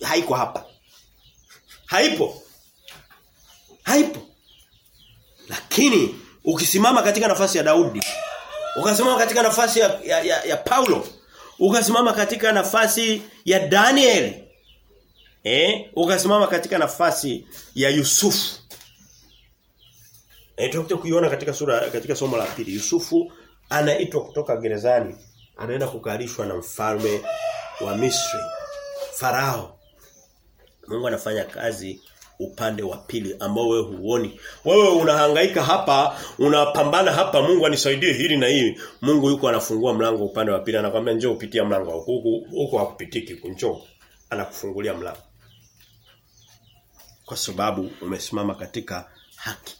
haiko hapa. Haipo. Haipo. Lakini ukisimama katika nafasi ya Daudi, ukasimama katika nafasi ya, ya, ya, ya Paulo, ukasimama katika nafasi ya Daniel. Eh? Ukasimama katika nafasi ya Yusufu eh kuiona katika sura katika somo la pili. Yusufu anaitwa kutoka gerezani. Anaenda kukalishwa na mfalme wa Misri Farao. Mungu anafanya kazi upande wa pili ambao wewe huoni. Wewe unahangaika hapa, unapambana hapa, Mungu anisaidie hili na hili. Mungu yuko anafungua mlango upande wa pili anakuambia njoo upitia mlango huku huku hakupitiki, njoo. Anakufungulia mlango. Kwa sababu umesimama katika haki.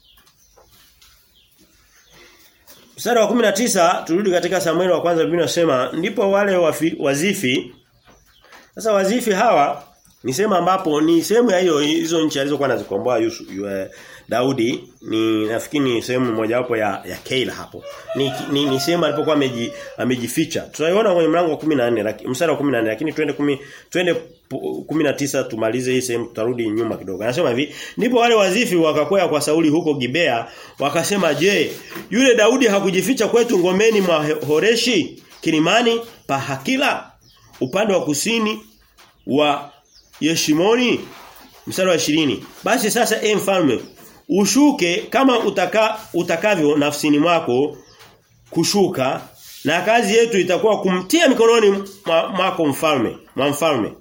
Mstari wa 19 turudi katika Samueli wa kwanza Biblia inasema ndipo wale wazifi sasa wazifi hawa ni sehemu ambapo ni sehemu ya hiyo hizo nchi alizokuwa anazikomboa uh, Daudi ni nafikiri ni sehemu mojawapo ya ya Keila hapo. Ni ni, ni sehemu alipokuwa ameji, amejificha. Tunaiona kwenye mlango wa 14 lakini mstari wa 14 lakini twende 10 twende 19 tumalize hii sehemu tutarudi nyuma kidogo. Anasema hivi, ndipo wale wazifi wakakwea kwa Sauli huko Gibea, wakasema, "Je, yule Daudi hakujificha kwetu ngomeni mwa Horeshi, kilimani pa Hakila, upande wa kusini wa Yeshimoni?" Mstari wa 20. Basi sasa e mfalme, ushuke kama utaka, utakavyo nafsini mwako kushuka na kazi yetu itakuwa kumtia mikononi mwako mfalme, mwa mfalme.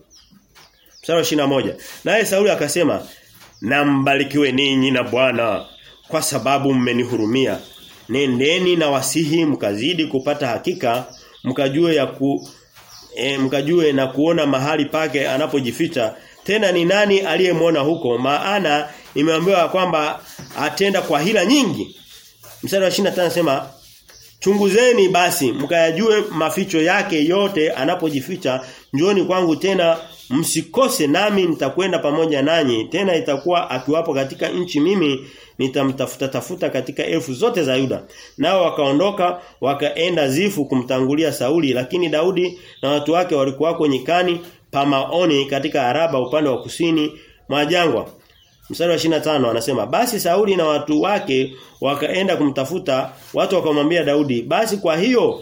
Mstari wa moja Naye Sauli akasema, "Na mbarikiwe ninyi na Bwana kwa sababu mmenihurumia. Nendeni na wasihi mkazidi kupata hakika, mkajue ya ku e, mkajue na kuona mahali pake anapojificha. Tena ni nani aliyemwona huko? Maana nimeambiwa kwamba atenda kwa hila nyingi. Mstari wa 25 anasema chunguzeni basi mkayajue maficho yake yote anapojificha. Njoni kwangu tena msikose nami nitakwenda pamoja nanyi tena itakuwa akiwapo katika nchi mimi nitamtafuta tafuta katika elfu zote za Yuda nao wakaondoka wakaenda Zifu kumtangulia Sauli lakini Daudi na watu wake walikuwa kwenye kani Pamaoni katika Araba upande wa kusini mwa jangwa. mstari wa 25 anasema basi Sauli na watu wake wakaenda kumtafuta watu wakamwambia Daudi basi kwa hiyo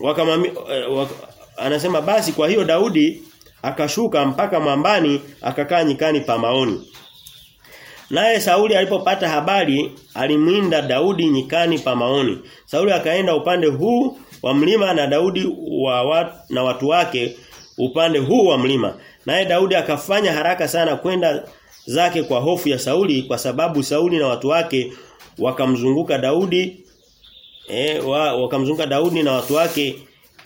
wakamwambia waka, anasema basi kwa hiyo Daudi akashuka mpaka mwambani akakaa nyikani pa maoni Naye Sauli alipopata habari alimwinda Daudi nyikani pa maoni. Sauli akaenda upande huu wa mlima na Daudi wa watu, na watu wake upande huu wa mlima. Naye Daudi akafanya haraka sana kwenda zake kwa hofu ya Sauli kwa sababu Sauli na watu wake wakamzunguka Daudi eh wa, wakamzunguka Daudi na watu wake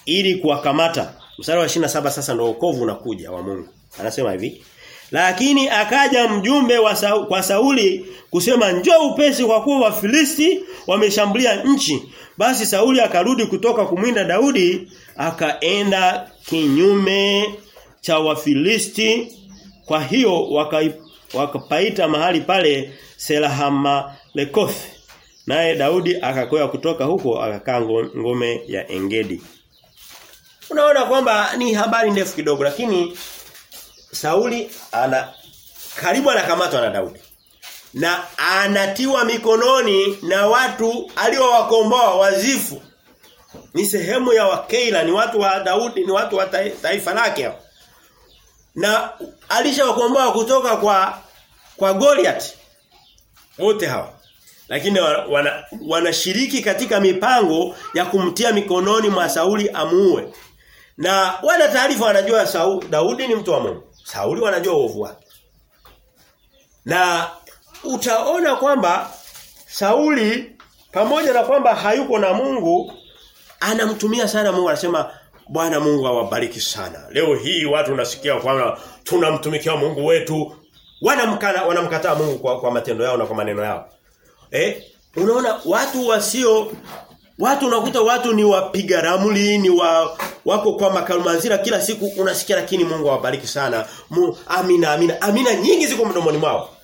ili kuwakamata. Mstari wa 27 sasa ndio wokovu unakuja wa Mungu. Anasema hivi lakini akaja mjumbe wa Sauli, kwa Sauli kusema njoo upesi kwa kuwa Wafilisti wameshambulia nchi. Basi Sauli akarudi kutoka kumwinda Daudi akaenda kinyume cha Wafilisti. Kwa hiyo wakapaita waka mahali pale Selahama Lekoth. Naye Daudi akakoya kutoka huko akakaa ngome ya Engedi. Unaona kwamba ni habari ndefu kidogo lakini Sauli ana karibu anakamatwa na Daudi. Na anatiwa mikononi na watu aliowakomboa wazifu. Ni sehemu ya Wakeila, ni watu wa Daudi, ni watu wa taifa lake. Na alishawakomboa kutoka kwa kwa Goliath. Wote hawa. Lakini wanashiriki wana katika mipango ya kumtia mikononi mwa Sauli amuue. Na wana taarifa wanajua Saul, Daudi ni mtu wa Mungu. Sauli wanajua uovu wake. Na utaona kwamba Sauli pamoja na kwamba hayuko na Mungu anamtumia sana Mungu anasema Bwana Mungu awabariki sana. Leo hii watu nasikia kwamba tunamtumikia Mungu wetu wanamkana wanamkataa Mungu kwa, kwa matendo yao na kwa maneno yao. Eh? Unaona watu wasio Watu unakuta watu ni wapiga ramli, ni wa wako kwa makalumanzira kila siku unasikia lakini Mungu awabariki sana. Mu, amina amina. Amina nyingi ziko mdomoni mwao.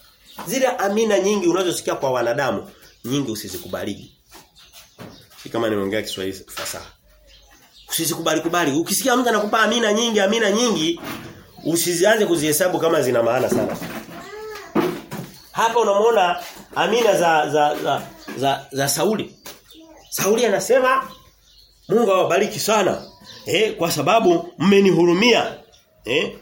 Zile amina nyingi unazosikia kwa wanadamu, nyingi usizikubaliki. Si kama nimeongea Kiswahili fasaha. Usizikubali kubali. Ukisikia mtu anakupa amina nyingi, amina nyingi, usizianze kuzihesabu kama zina maana sana. Hapa unamwona amina za za za za, za Sauli. Sauli anasema Mungu awabariki sana. Eh, kwa sababu mmenihurumia. Eh?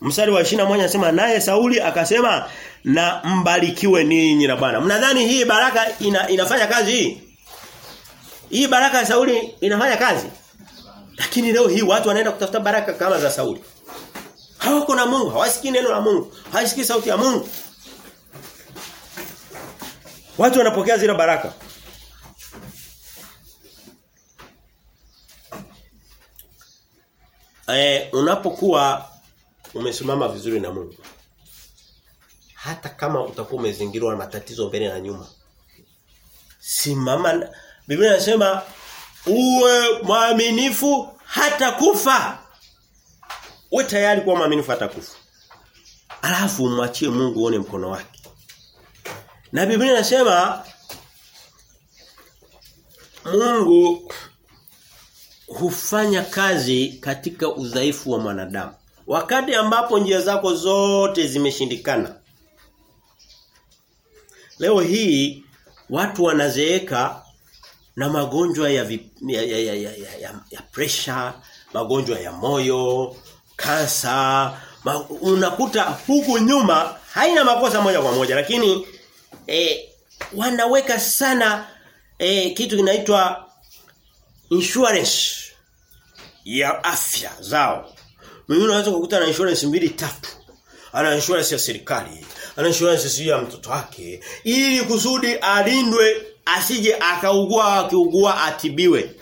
Mstari wa 21 anasema naye Sauli akasema na mbarikiwe ninyi na Bwana. Mnadhani hii baraka ina, inafanya kazi hii? Hii baraka ya Sauli inafanya kazi? Lakini leo hii watu wanaenda kutafuta baraka kama za Sauli. Hawako na Mungu, hawasikii neno la Mungu, hawasikii sauti ya Mungu. Watu wanapokea zile baraka. Eh unapokuwa umesimama vizuri na Mungu. Hata kama utakuwa umezingirwa na matatizo mbele na nyuma. Simama Biblia inasema uwe mwaminifu hata kufa. Uwe tayari kuwa mwaminifu hata kufa. Alafu umwachie Mungu uone mkono wake. Na Biblia inasema Mungu hufanya kazi katika udhaifu wa mwanadamu. Wakati ambapo njia zako zote zimeshindikana. Leo hii watu wanazeeka na magonjwa ya, vip, ya, ya, ya, ya, ya, ya pressure, magonjwa ya moyo, kansa, ma, unakuta huku nyuma haina makosa moja kwa moja lakini eh, wanaweka sana eh, kitu kinaitwa insurance ya afya zao. Mimi unaweza kukuta na insurance mbili tatu. Ana insurance ya serikali, ana insurance ya mtoto wake ili kusudi alindwe asije akaugua akiugua atibiwe.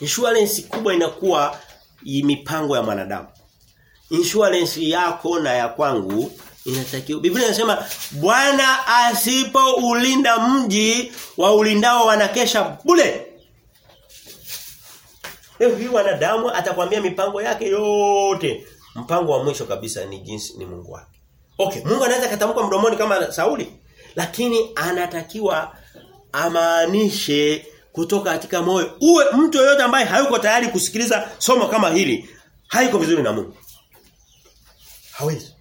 Insurance kubwa inakuwa mipango ya mwanadamu. Insurance yako na ya kwangu inatakiwa Biblia inasema Bwana asipoulinda mji wa ulindao wanakesha bure. Leo hii wanadamu atakwambia mipango yake yote. Mpango wa mwisho kabisa ni jinsi ni Mungu wake. Okay, Mungu anaweza katamka mdomoni kama Sauli, lakini anatakiwa amaanishe kutoka katika moyo. Uwe mtu yoyote ambaye hayuko tayari kusikiliza somo kama hili, haiko vizuri na Mungu. Hawezi.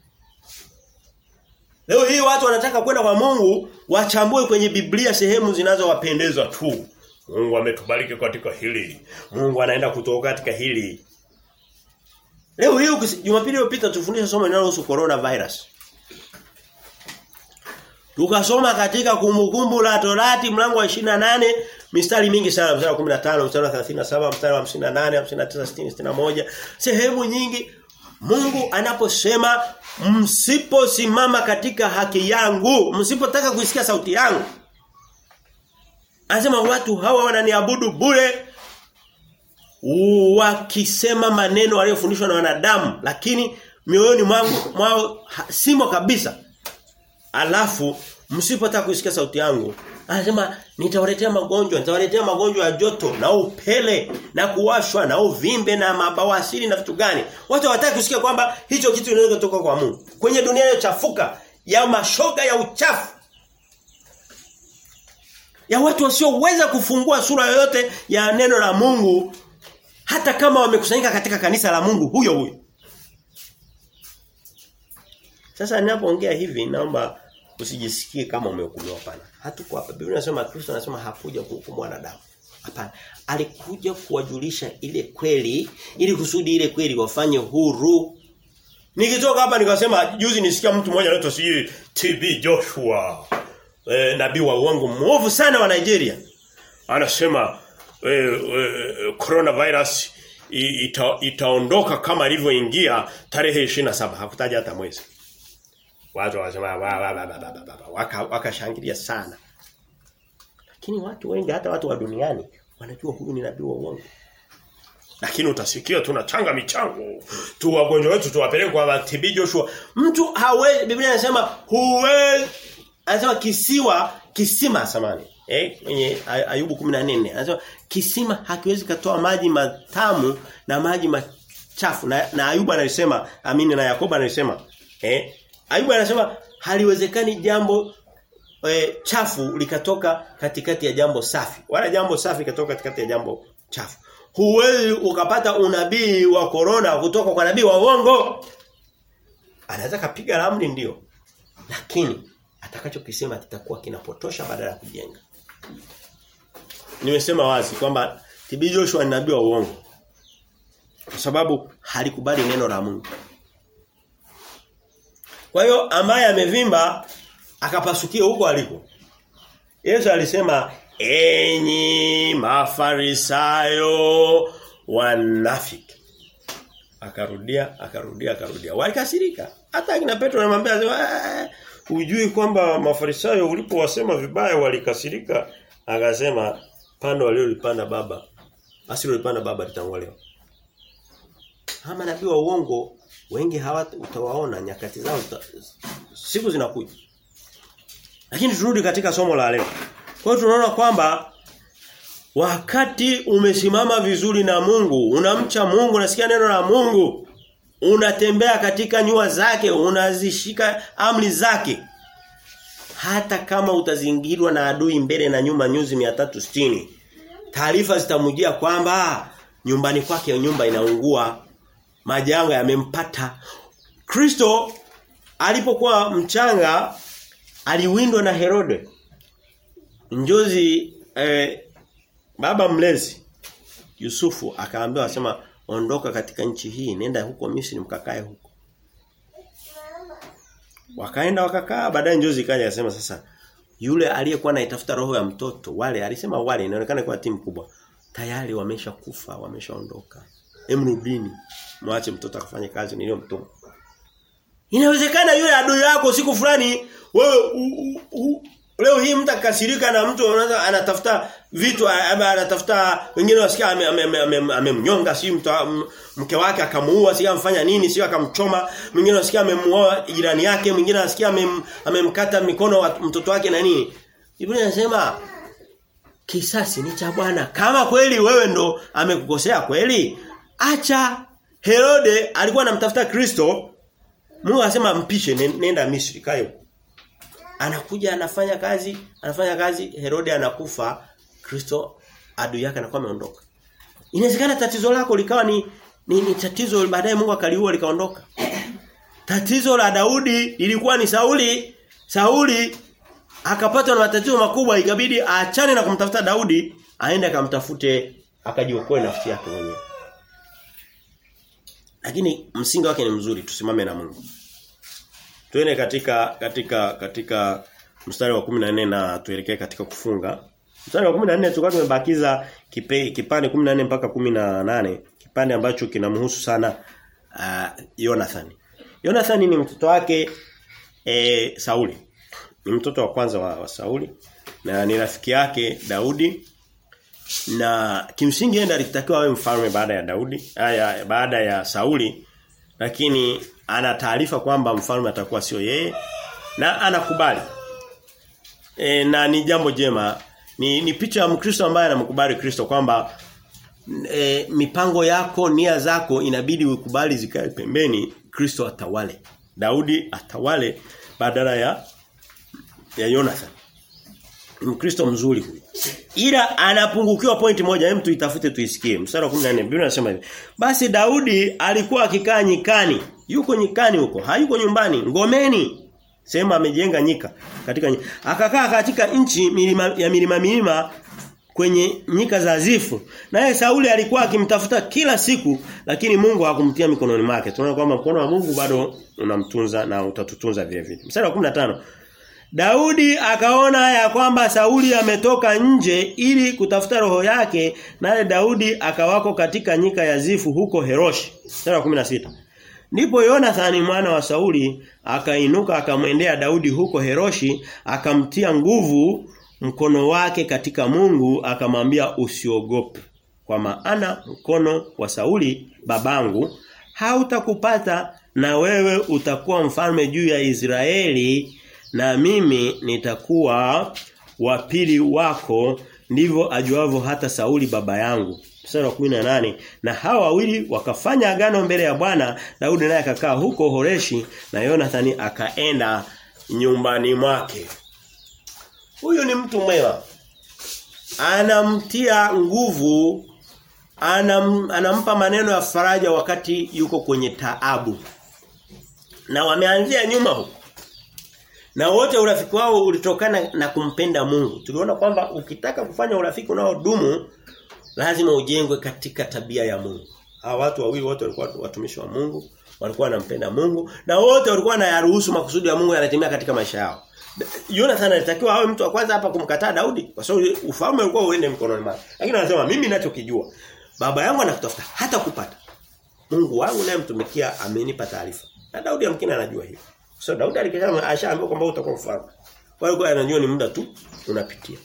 Leo hii watu wanataka kwenda kwa Mungu wachambue kwenye Biblia sehemu zinazowapendeza tu. Mungu ametubariki katika hili. Mungu anaenda kutoka katika hili. Leo hii Jumapili iliyopita tufundisha somo linalohusu corona virus. Tukasoma katika kumbukumbu la Torati mlango wa 28 mistari mingi sana mstari wa 15 mstari wa 37 mstari wa 58 59 60 61 sehemu nyingi Mungu anaposema msiposimama katika haki yangu msipotaka kuisikia sauti yangu Anasema watu hawa wananiabudu bure. Wakisema maneno waliyofundishwa na wanadamu lakini mioyoni mwangu mwao simo kabisa. Alafu msipotaka kusikia sauti yangu anasema nitawaletea magonjwa nitawaletea magonjwa ya joto na upele na kuwashwa na uvimbe na mabawasiri na vitu gani. Watu hawataka kusikia kwamba hicho kitu kinaweza kutoka kwa Mungu. Kwenye dunia iliyochafuka ya mashoga ya uchafu ya watu wasioweza kufungua sura yoyote ya neno la Mungu hata kama wamekusanyika katika kanisa la Mungu huyo huyo sasa ninapoongea hivi naomba usijisikie kama umehukumiwa pana. Hatuko hapa. Biblia inasema Kristo anasema hakuja kuhukumu wanadamu. Hapana. Alikuja kuwajulisha ile kweli ili kusudi ile kweli wafanye huru. Nikitoka hapa nikasema juzi nisikia mtu mmoja anaitwa sijui TB Joshua. E, nabii wa uongo mwovu sana wa Nigeria. Anasema e, e, coronavirus ita, itaondoka kama ilivyoingia tarehe 27 hakutaja hata mwezi. Watu wanasema wakashangilia waka sana. Lakini watu wengi hata watu wa duniani wanajua huyu ni nabii wa uongo. Lakini utasikia tunachanga michango. Tu wagonjwa wetu tuwapeleke kwa TB Joshua. Mtu hawe Biblia inasema huwe anasema kisiwa kisima samani. Eh kwenye Ayubu 14 anasema kisima hakiwezi katoa maji matamu na maji machafu na, na Ayubu anasema amini na Yakoba anasema eh Ayubu anasema haliwezekani jambo e, chafu likatoka katikati ya jambo safi. Wala jambo safi katoka katikati ya jambo chafu. Huwezi ukapata unabii wa corona kutoka kwa nabii wa uongo. Anaweza kapiga ramli ndio. Lakini atakachokisema kitakuwa kinapotosha badala ya kujenga. Nimesema wazi kwamba TB Joshua ni nabii wa uongo. Kwa sababu halikubali neno la Mungu. Kwa hiyo ambaye amevimba akapasukia huko aliko. Yesu alisema enyi mafarisayo wanafiki. Akarudia, akarudia, akarudia. Walikasirika. Hata kina Petro anamwambia sema ujui kwamba mafarisayo ulipowasema vibaya walikasirika. Akasema pando waliolipanda baba asilolipanda baba litangolewa. Hama nabii wa uongo wengi hawata utawaona nyakati zao uta, siku zinakuja. Lakini turudi katika somo la leo. Kwa hiyo tunaona kwamba wakati umesimama vizuri na Mungu, unamcha Mungu, unasikia neno la Mungu, unatembea katika nyua zake, unazishika amri zake. Hata kama utazingirwa na adui mbele na nyuma nyuzi 360, taarifa zitamujia kwamba nyumbani kwake nyumba inaungua, majanga yamempata. Kristo alipokuwa mchanga aliwindwa na Herode. Njozi eh, baba mlezi Yusufu akaambiwa asema ondoka katika nchi hii nenda huko Misri mkakae huko. Wakaenda wakakaa baadaye njozi ikaja akasema sasa yule aliyekuwa anaitafuta roho ya mtoto wale alisema wale inaonekana kwa timu kubwa tayari wameshakufa wameshaondoka. Emrudini mwache mtoto akafanye kazi niliyomtuma. Inawezekana yule adui yako siku fulani wewe leo hii mtu akasirika na mtu anaanza anatafuta vitu ama anatafuta wengine wasikia amemnyonga si mtu mke wake akamuua si amfanya nini si akamchoma. Mwingine wasikia amemuoa jirani yake mwingine anasikia amemkata mikono wa mtoto wake na nini. Biblia inasema kisasi ni cha Bwana. Kama kweli wewe ndo amekukosea kweli acha. Herode alikuwa anamtafuta Kristo. Mungu anasema mpishe nenda Misri kae anakuja anafanya kazi anafanya kazi Herode anakufa Kristo adui yake anakuwa ameondoka inawezekana tatizo lako likawa ni ni, ni tatizo baadaye Mungu akaliua likaondoka Tatizo la Daudi lilikuwa ni Sauli. Sauli akapata na matatizo makubwa ikabidi aachane na kumtafuta Daudi aende akamtafute akajiokoe nafsi yake mwenyewe. Lakini msingi wake ni mzuri tusimame na Mungu. Tuende katika katika katika mstari wa 14 na tuelekee katika kufunga. Mstari wa 14 tulikuwa tumebakiza kipande 14 mpaka 18, kipande ambacho kinamhusu sana uh, Jonathan. Jonathan ni mtoto wake e, Sauli. Ni mtoto wa kwanza wa, wa Sauli na ni rafiki yake Daudi na kimsingi yeye alitakiwa awe mfalme baada ya Daudi, haya baada ya Sauli lakini ana taarifa kwamba mfalme atakuwa sio yeye na anakubali. E, na ni jambo jema ni, ni picha ya Mkristo ambaye anamkubali Kristo kwamba e, mipango yako nia zako inabidi ukubali zikae pembeni Kristo atawale. Daudi atawale badala ya ya Jonathan. Mkristo mzuri huyu. Ila anapungukiwa pointi moja, hem tuitafute tuisikie. Mstari wa 14 Biblia inasema hivi. Basi Daudi alikuwa akikaa nyikani. Yuko nyikani huko, hayuko nyumbani, ngomeni. Sema amejenga nyika katika. Akakaa katika nchi milima ya milima milima kwenye nyika za Zifu. Naye Sauli alikuwa akimtafuta kila siku lakini Mungu hakumtia mikononi mwake. Tunaona kwamba mkono wa Mungu bado unamtunza na utatutunza vile vile. Mstari wa 15. Daudi akaona ya kwamba Sauli ametoka nje ili kutafuta roho yake naye Daudi akawako katika nyika ya Zifu huko Heroshi. Mstari wa 16. Ndipo Yonathani mwana wa Sauli akainuka akamwendea Daudi huko Heroshi akamtia nguvu mkono wake katika Mungu akamwambia usiogope kwa maana mkono wa Sauli babangu hautakupata na wewe utakuwa mfalme juu ya Israeli na mimi nitakuwa wa pili wako ndivyo ajuavyo hata Sauli baba yangu mstari wa 18 na hawa wawili wakafanya agano mbele ya Bwana. Daudi naye akakaa huko Horeshi na Yonathani akaenda nyumbani mwake. Huyu ni mtu mwema. Anamtia nguvu anam, anampa maneno ya faraja wakati yuko kwenye taabu. Na wameanzia nyuma huko. Na wote urafiki wao ulitokana na kumpenda Mungu. Tuliona kwamba ukitaka kufanya urafiki unaodumu lazima ujengwe katika tabia ya Mungu. Hawa watu wawili wote walikuwa watumishi wa Mungu, walikuwa wanampenda Mungu na wote walikuwa wanayaruhusu makusudi ya Mungu yanatimia katika maisha yao. Jonathan alitakiwa awe mtu wa kwanza hapa kumkataa Daudi kwa sababu ufalme ulikuwa uende mkononi mwake. Lakini anasema mimi ninachokijua baba yangu anakutafuta hata kupata. Mungu wangu naye mtumikia amenipa taarifa. Na Daudi amkina anajua hivyo. So Daudi alikisema ashaambiwa kwamba utakuwa mfalme. Kwa hiyo anajua ni muda tu unapitia.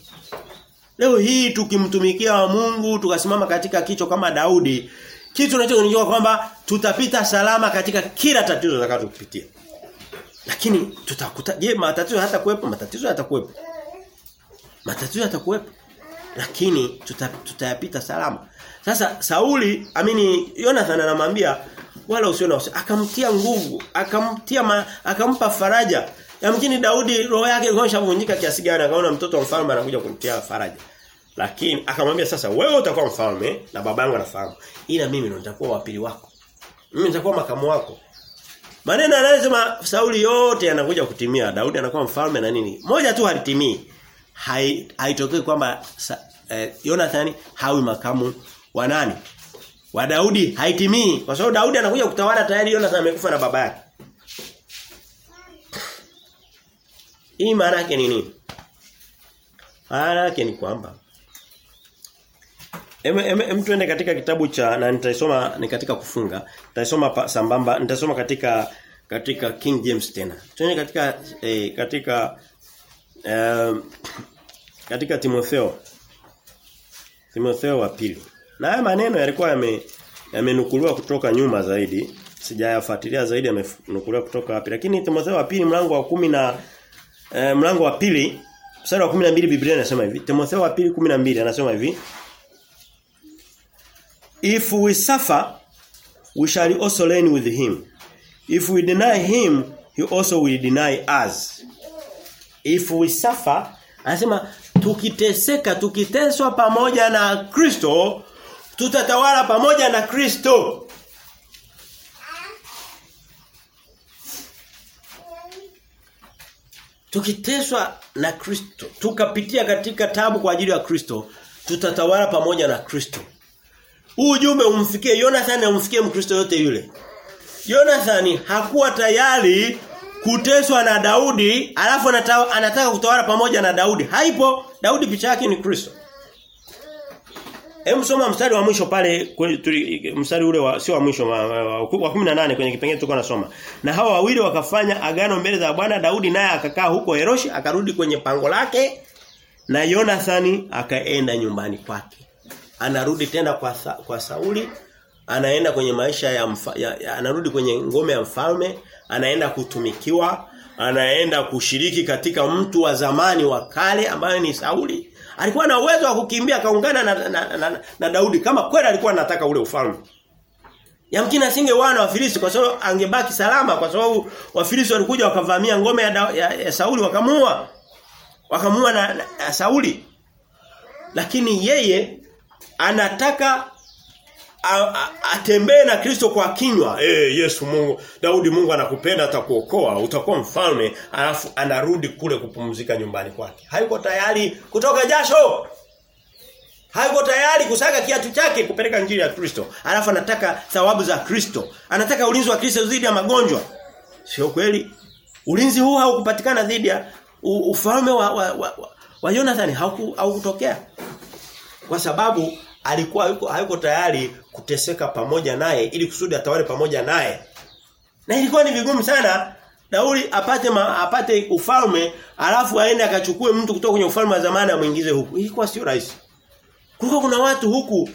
Leo hii tukimtumikia Mungu tukasimama katika kicho kama Daudi, kitu tunachojua kwamba tutapita salama katika kila tatizo tutakalopitia. Lakini tutakuta je matatizo hata kuwepo matatizo yatakuwepo. Matatizo yatakuwepo. Lakini tuta, tutayapita salama. Sasa Sauli amini Jonathan anamwambia wala usione usi. akamtia nguvu akamtia akampa faraja yamkini Daudi roho yake ilikuwa imeshavunjika kiasi gani akaona mtoto wa mfalme anakuja kumtia faraja. Lakini akamwambia sasa wewe utakuwa mfalme na baba yangu anafahamu ila mimi ndo nitakuwa wa pili wako. Mimi nitakuwa makamu wako. Maneno anayosema Sauli yote yanakuja kutimia. Daudi anakuwa mfalme na nini? Moja tu halitimii. Hai haitokei kwamba eh, Jonathan hawi makamu wa nani? Wa Daudi haitimii. Kwa sababu Daudi anakuja kutawala tayari Jonathan amekufa na baba yake. Hii maana yake ni nini? Maana yake ni kwamba Em em, em tuende katika kitabu cha na nitaisoma ni katika kufunga. Nitaisoma sambamba, nitasoma katika katika King James tena. Tuende katika eh, katika eh, katika Timotheo. Timotheo wa pili. Na haya maneno yalikuwa yame yamenukuliwa kutoka nyuma zaidi. Sijayafuatilia zaidi yamenukuliwa kutoka wapi. Lakini Timotheo wa pili mlango wa kumi na e, mlango wa pili mstari wa 12 Biblia inasema hivi. Timotheo wa pili 12 anasema hivi. If we suffer we shall also reign with him. If we deny him he also will deny us. If we suffer anasema tukiteseka tukiteswa pamoja na Kristo tutatawala pamoja na Kristo. Tukiteswa na Kristo, tukapitia katika tabu kwa ajili ya Kristo, tutatawala pamoja na Kristo. Huu ujumbe umfikie Jonathan na umfikie Mkristo yote yule. Jonathan hakuwa tayari kuteswa na Daudi, alafu anataka, kutawala pamoja na Daudi. Haipo. Daudi picha yake ni Kristo. Hebu soma mstari wa mwisho pale mstari ule wa sio wa mwisho wa, wa, wa 18 kwenye kipengele tulikuwa nasoma. Na hawa wawili wakafanya agano mbele za Bwana Daudi naye akakaa huko Heroshi akarudi kwenye pango lake na Yonathani akaenda nyumbani kwake. Anarudi tena kwa kwa Sauli anaenda kwenye maisha ya, mfa, ya, ya anarudi kwenye ngome ya mfalme, anaenda kutumikiwa, anaenda kushiriki katika mtu wa zamani wa kale ambaye ni Sauli. Alikuwa na uwezo wa kukimbia akaungana na, na, na, na na Daudi kama kweli alikuwa anataka ule ufalme. Yamkini asinge wana wa Filisti kwa sababu angebaki salama kwa sababu Wafilisti walikuja wakavamia ngome ya, ya, ya Sauli wakamua. Wakamua na, na, na Sauli. Lakini yeye anataka atembee na Kristo kwa kinywa. Eh hey, Yesu Mungu, Daudi Mungu anakupenda atakuokoa, utakuwa mfalme, alafu anarudi kule kupumzika nyumbani kwake. Hayuko tayari kutoka jasho. Hayuko tayari kusaga kiatu chake kupeleka njiri ya Kristo. Alafu anataka thawabu za Kristo. Anataka ulinzi wa Kristo dhidi ya magonjwa. Sio kweli? Ulinzi huu haukupatikana dhidi ya ufalme wa wa, wa, wa Jonathan haukutokea. Kwa sababu alikuwa hayuko, hayuko tayari kuteseka pamoja naye ili kusudi atawale pamoja naye. Na ilikuwa ni vigumu sana Daudi apate ma, apate ufalme alafu aende akachukue mtu kutoka kwenye ufalme wa zamani amuingize huku. Ilikuwa sio rahisi. Kulikuwa kuna watu huku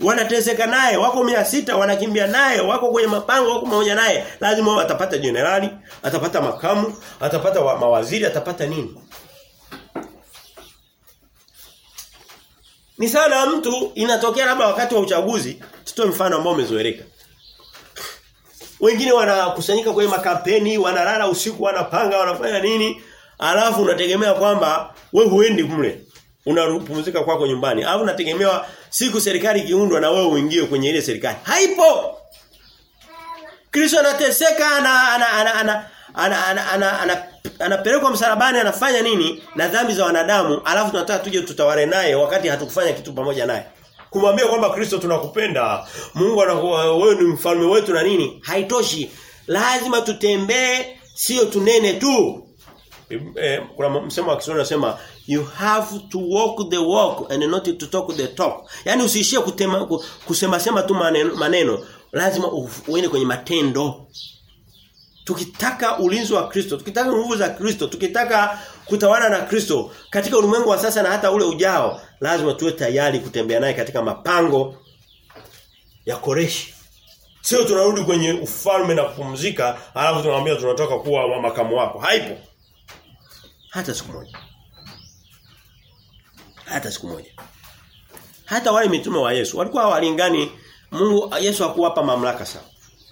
wanateseka naye, wako mia sita wanakimbia naye, wako kwenye mapango wako pamoja naye. Lazima atapata jenerali, atapata makamu, atapata wa, mawaziri, atapata nini? Ni sana mtu inatokea labda wakati wa uchaguzi, tutoe mfano ambao umezoeleka. Wengine wanakusanyika kwenye makampeni, wanalala usiku, wanapanga, wanafanya nini? Alafu unategemea kwamba we huendi mle. Unapumzika kwako nyumbani. Alafu unategemewa siku serikali ikiundwa na wewe uingie kwenye ile serikali. Haipo. Kristo anateseka ana ana ana ana ana ana, ana, ana anapelekwa msalabani anafanya nini na dhambi za wanadamu alafu tunataka tuje tutawale naye wakati hatukufanya kitu pamoja naye. Kumwambia kwamba Kristo tunakupenda Mungu anakuwa wewe ni mfalme wetu na nini haitoshi. Lazima tutembee sio tunene tu. Eh, kuna msemo wa Kiswahili unasema you have to walk the walk and not to talk the talk. Yani usiishie kusema sema tu maneno, maneno. Lazima uende kwenye matendo tukitaka ulinzi wa Kristo, tukitaka nguvu za Kristo, tukitaka kutawana na Kristo katika ulimwengu wa sasa na hata ule ujao, lazima tuwe tayari kutembea naye katika mapango ya Koreshi. Sio tunarudi kwenye ufalme na kupumzika, alafu tunamwambia tunataka kuwa makamu wako. Haipo. Hata siku moja. Hata siku moja. Hata wale mitume wa Yesu walikuwa hawalingani Mungu Yesu hakuwapa mamlaka sawa.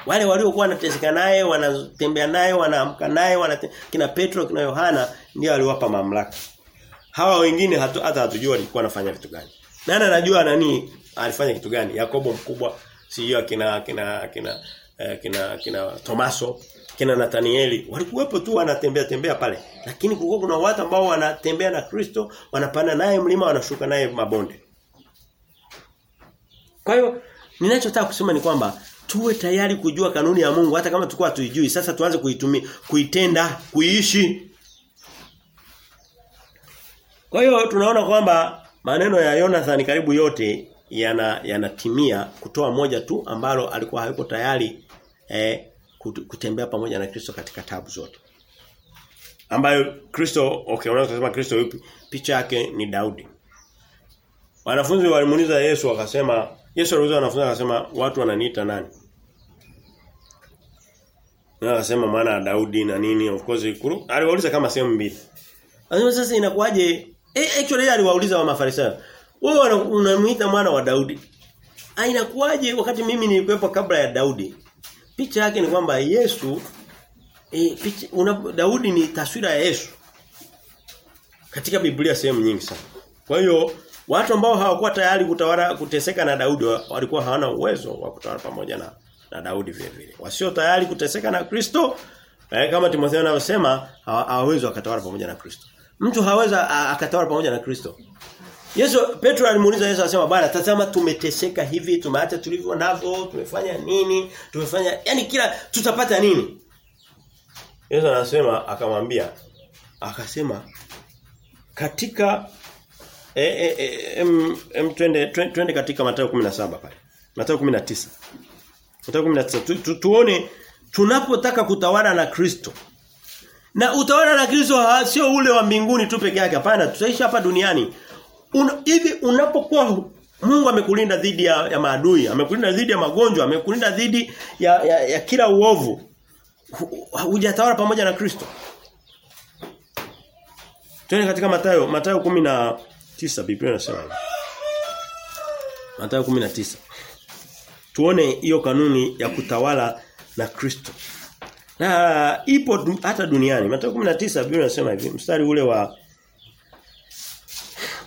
Wale waliokuwa wanateseka naye, wanatembea naye, wanaamka naye, wanate... kina Petro, kina Yohana ndio aliwapa mamlaka. Hawa wengine hata hatu, hatujua walikuwa wanafanya vitu gani. Nani anajua nani alifanya kitu gani? Yakobo mkubwa, sio kina kina kina eh, kina kina Tomaso, kina Nathanieli. Walikuwepo tu wanatembea tembea pale. Lakini kulikuwa kuna watu ambao wanatembea na Kristo, wanapanda naye mlima, wanashuka naye mabonde. Kwa hiyo ninachotaka kusema ni kwamba tuwe tayari kujua kanuni ya Mungu hata kama tulikuwa tuijui sasa tuanze kuitumia kuitenda kuishi kwa hiyo tunaona kwamba maneno ya Jonathan karibu yote yana yanatimia kutoa moja tu ambalo alikuwa hayuko tayari eh, kutembea pamoja na Kristo katika tabu zote. Ambayo Kristo okay unaweza kusema Kristo yupi? Picha yake ni Daudi. Wanafunzi walimuuliza Yesu wakasema Yesu aliuliza wanafunzi akasema watu wananiita nani? Na akasema maana ya Daudi na nini of course aliwauliza kama sehemu mbili. Anasema sasa inakuwaje? Eh actually aliwauliza wa Mafarisayo. Wewe unamuita mwana wa Daudi. Ah inakuwaje wakati mimi nilikuwepo kabla ya Daudi? Picha yake ni kwamba Yesu eh picha una, Daudi ni taswira ya Yesu. Katika Biblia sehemu nyingi sana. Kwa hiyo Watu ambao hawakuwa tayari kutawala kuteseka na Daudi walikuwa hawana uwezo wa kutawala pamoja na na Daudi vile vile. Wasio tayari kuteseka na Kristo Eh, kama Timotheo anavyosema hawawezi wakatawala pamoja na Kristo. Mtu haweza akatawala pamoja na Kristo. Yesu Petro alimuuliza Yesu akasema bwana tazama tumeteseka hivi tumeacha tulivyo navyo tumefanya nini tumefanya yani kila tutapata nini Yesu anasema akamwambia akasema katika e, eh em, em twende twende katika Mathayo 17 pale. Mathayo 19 Mathayo 19 tu, tu, tuone tunapotaka kutawala na Kristo. Na utawala na Kristo sio ule wa mbinguni tu peke yake. Hapana tutaishi hapa duniani. Una, hivi unapokuwa Mungu amekulinda dhidi ya, ya maadui, amekulinda dhidi ya magonjwa, amekulinda dhidi ya, ya, ya kila uovu. Hujatawala pamoja na Kristo. Twende katika Mathayo, Mathayo 19 Biblia inasema hivi. Mathayo 19. Tuone hiyo kanuni ya kutawala na Kristo. Na ipo hata duniani. Mathayo 19 Biblia inasema hivi, mstari ule wa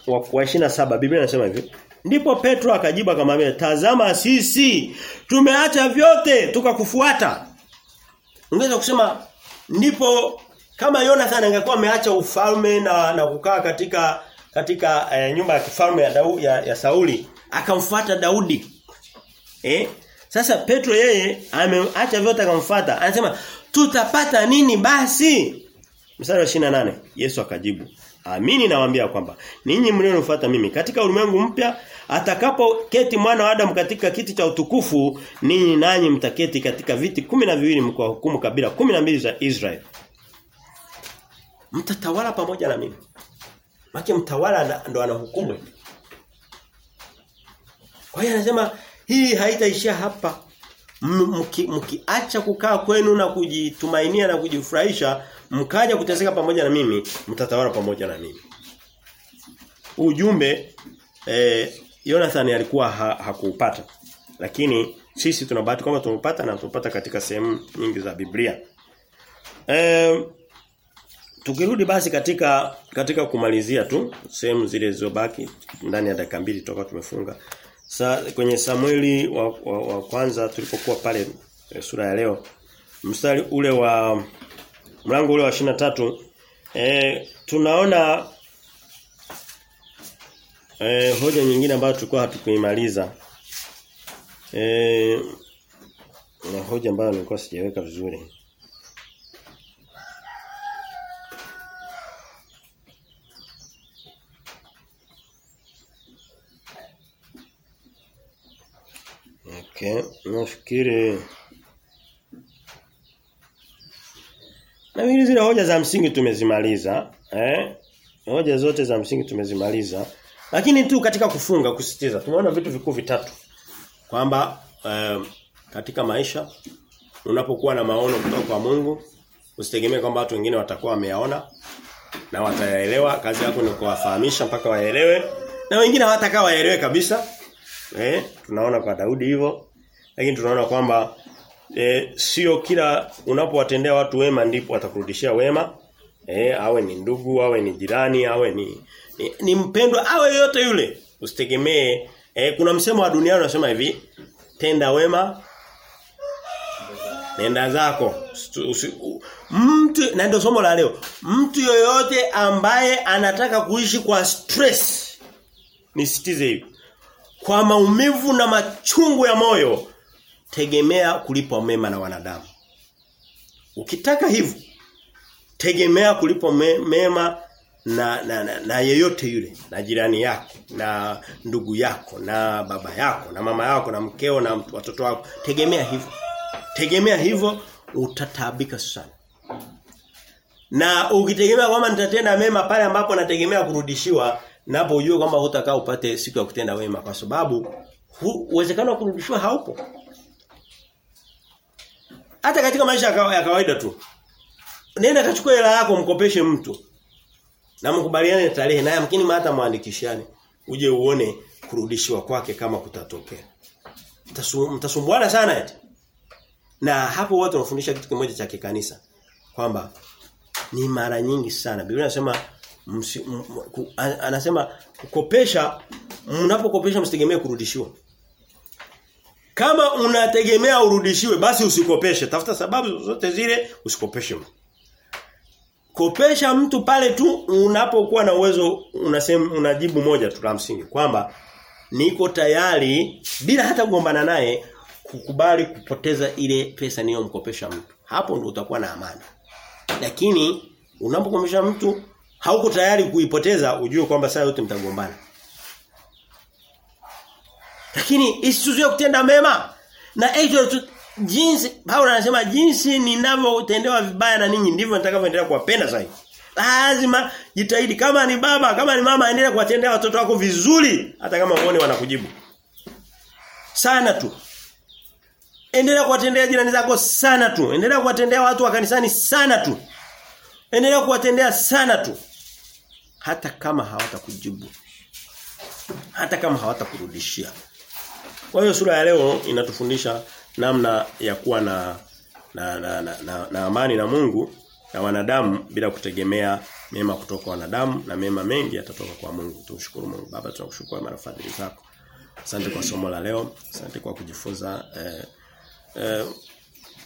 wa 27 Biblia inasema hivi. Ndipo Petro akajibu akamwambia, "Tazama sisi tumeacha vyote tukakufuata." Ungeweza kusema ndipo kama Yonathan angekuwa ameacha ufalme na, na kukaa katika katika eh, nyumba ya kifalme ya, ya, ya Sauli akamfuata Daudi. Eh? Sasa Petro yeye ameacha vyote akamfuata. Anasema, "Tutapata nini basi?" Mstari wa 28 Yesu akajibu, Amini nawaambia kwamba ninyi mlionifuata mimi katika ulimwengu mpya atakapoketi mwana wa Adamu katika kiti cha utukufu ninyi nanyi mtaketi katika viti kumi na viwili mkahukumu kabila kumi na mbili za Israeli. Mtatawala pamoja na mimi. Maki mtawala ndo anahukumu. Kwa hiyo anasema hii haitaishia hapa. Mkiacha kukaa kwenu na kujitumainia na kujifurahisha mkaja kuteseka pamoja na mimi mtatawala pamoja na mimi ujumbe eh, Jonathan alikuwa ha, hakuupata lakini sisi tunabahati kwamba tumepata na tumepata katika sehemu nyingi za Biblia eh, tukirudi basi katika katika kumalizia tu sehemu zile zilizobaki ndani ya dakika mbili toka tumefunga. Sa, kwenye Samueli wa, wa, wa kwanza tulipokuwa pale e, sura ya leo mstari ule wa mlango ule wa tatu eh tunaona eh hoja nyingine ambayo tulikuwa hatukuimaliza. Eh na hoja ambayo nilikuwa sijaweka vizuri Okay, nafikiri Na mimi zile hoja za msingi tumezimaliza, eh? Hoja zote za msingi tumezimaliza. Lakini tu katika kufunga kusitiza tumeona vitu vikuu vitatu. Kwamba eh, katika maisha unapokuwa na maono kutoka kwa Mungu usitegemee kwamba watu wengine watakuwa wameyaona na watayaelewa. Kazi yako ni kuwafahamisha mpaka waelewe. Na wengine hawatakaa waelewe kabisa. Eh, tunaona kwa Daudi hivyo. Lakini tunaona kwamba e, sio kila unapowatendea watu wema ndipo watakurudishia wema. E, awe ni ndugu, awe ni jirani, awe ni ni, ni mpendwa, awe yote yule. Usitegemee e, kuna msemo wa duniani unasema hivi, tenda wema nenda zako. Mtu na ndio somo la leo. Mtu yoyote ambaye anataka kuishi kwa stress nisitize hivi. Kwa maumivu na machungu ya moyo tegemea kulipwa mema na wanadamu. Ukitaka hivyo tegemea kulipwa me, mema na, na, na, na yeyote yule, na jirani yako, na ndugu yako, na baba yako, na mama yako, na mkeo na watoto wako. Tegemea hivyo. Tegemea hivyo utataabika sana. Na ukitegemea kwamba nitatenda mema pale ambapo nategemea kurudishiwa, napo ujue kwamba hutakaa upate siku ya kutenda wema kwa sababu uwezekano wa kurudishiwa haupo. Hata katika maisha ya kawaida tu. Nenda kachukua hela yako mkopeshe mtu. Na mkubaliane tarehe naye mkini hata muandikishane. Uje uone kurudishiwa kwake kama kutatokea. Mtasumbuana sana eti. Na hapo watu wanafundisha kitu kimoja cha kikanisa kwamba ni mara nyingi sana. Biblia inasema anasema kukopesha mnapokopesha msitegemee kurudishiwa. Kama unategemea urudishiwe basi usikopeshe. Tafuta sababu zote zile usikopeshe. Kopesha mtu pale tu unapokuwa na uwezo unasema unajibu moja tu la msingi kwamba niko tayari bila hata kugombana naye kukubali kupoteza ile pesa niliyomkopesha mtu. Hapo ndo utakuwa na amani. Lakini unapokomesha mtu hauko tayari kuipoteza ujue kwamba saa yote mtagombana. Lakini isituzuie kutenda mema. Na hiyo jinsi Paulo anasema jinsi ninavyotendewa vibaya na ninyi ndivyo nitakavyoendelea kuwapenda zaidi. Lazima jitahidi kama ni baba, kama ni mama endelea kuwatendea watoto wako vizuri hata kama uone wanakujibu. Sana tu. Endelea kuwatendea jirani zako sana tu. Endelea kuwatendea watu wa kanisani sana tu. Endelea kuwatendea sana tu. Hata kama hawatakujibu. Hata kama hawatakurudishia. Kwa hiyo sura ya leo inatufundisha namna ya kuwa na na, na, na, na, na amani na Mungu na wanadamu bila kutegemea mema kutoka kwa wanadamu na mema mengi yatatoka kwa Mungu. Tumshukuru Mungu. Baba tunakushukuru mara fadhili zako. Asante kwa somo la leo. Asante kwa kujifunza eh, eh,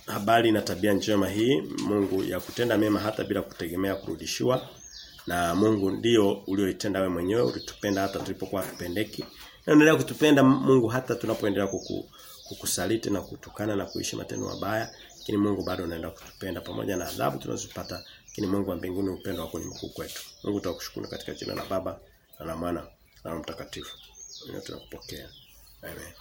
habari na tabia njema hii Mungu ya kutenda mema hata bila kutegemea kurudishiwa. Na Mungu ndio ulioitenda we mwenyewe, ulitupenda hata tulipokuwa tupendeki. Na unaendelea kutupenda Mungu hata tunapoendelea kuku, kukusaliti na kutukana na kuishi matendo mabaya. Lakini Mungu bado anaenda kutupenda pamoja na adhabu tunazopata. Lakini Mungu wa mbinguni upendo wako ni mkuu kwetu. Mungu tunakushukuru katika jina la Baba na la Mwana na la Mtakatifu. Tunakupokea. Amen.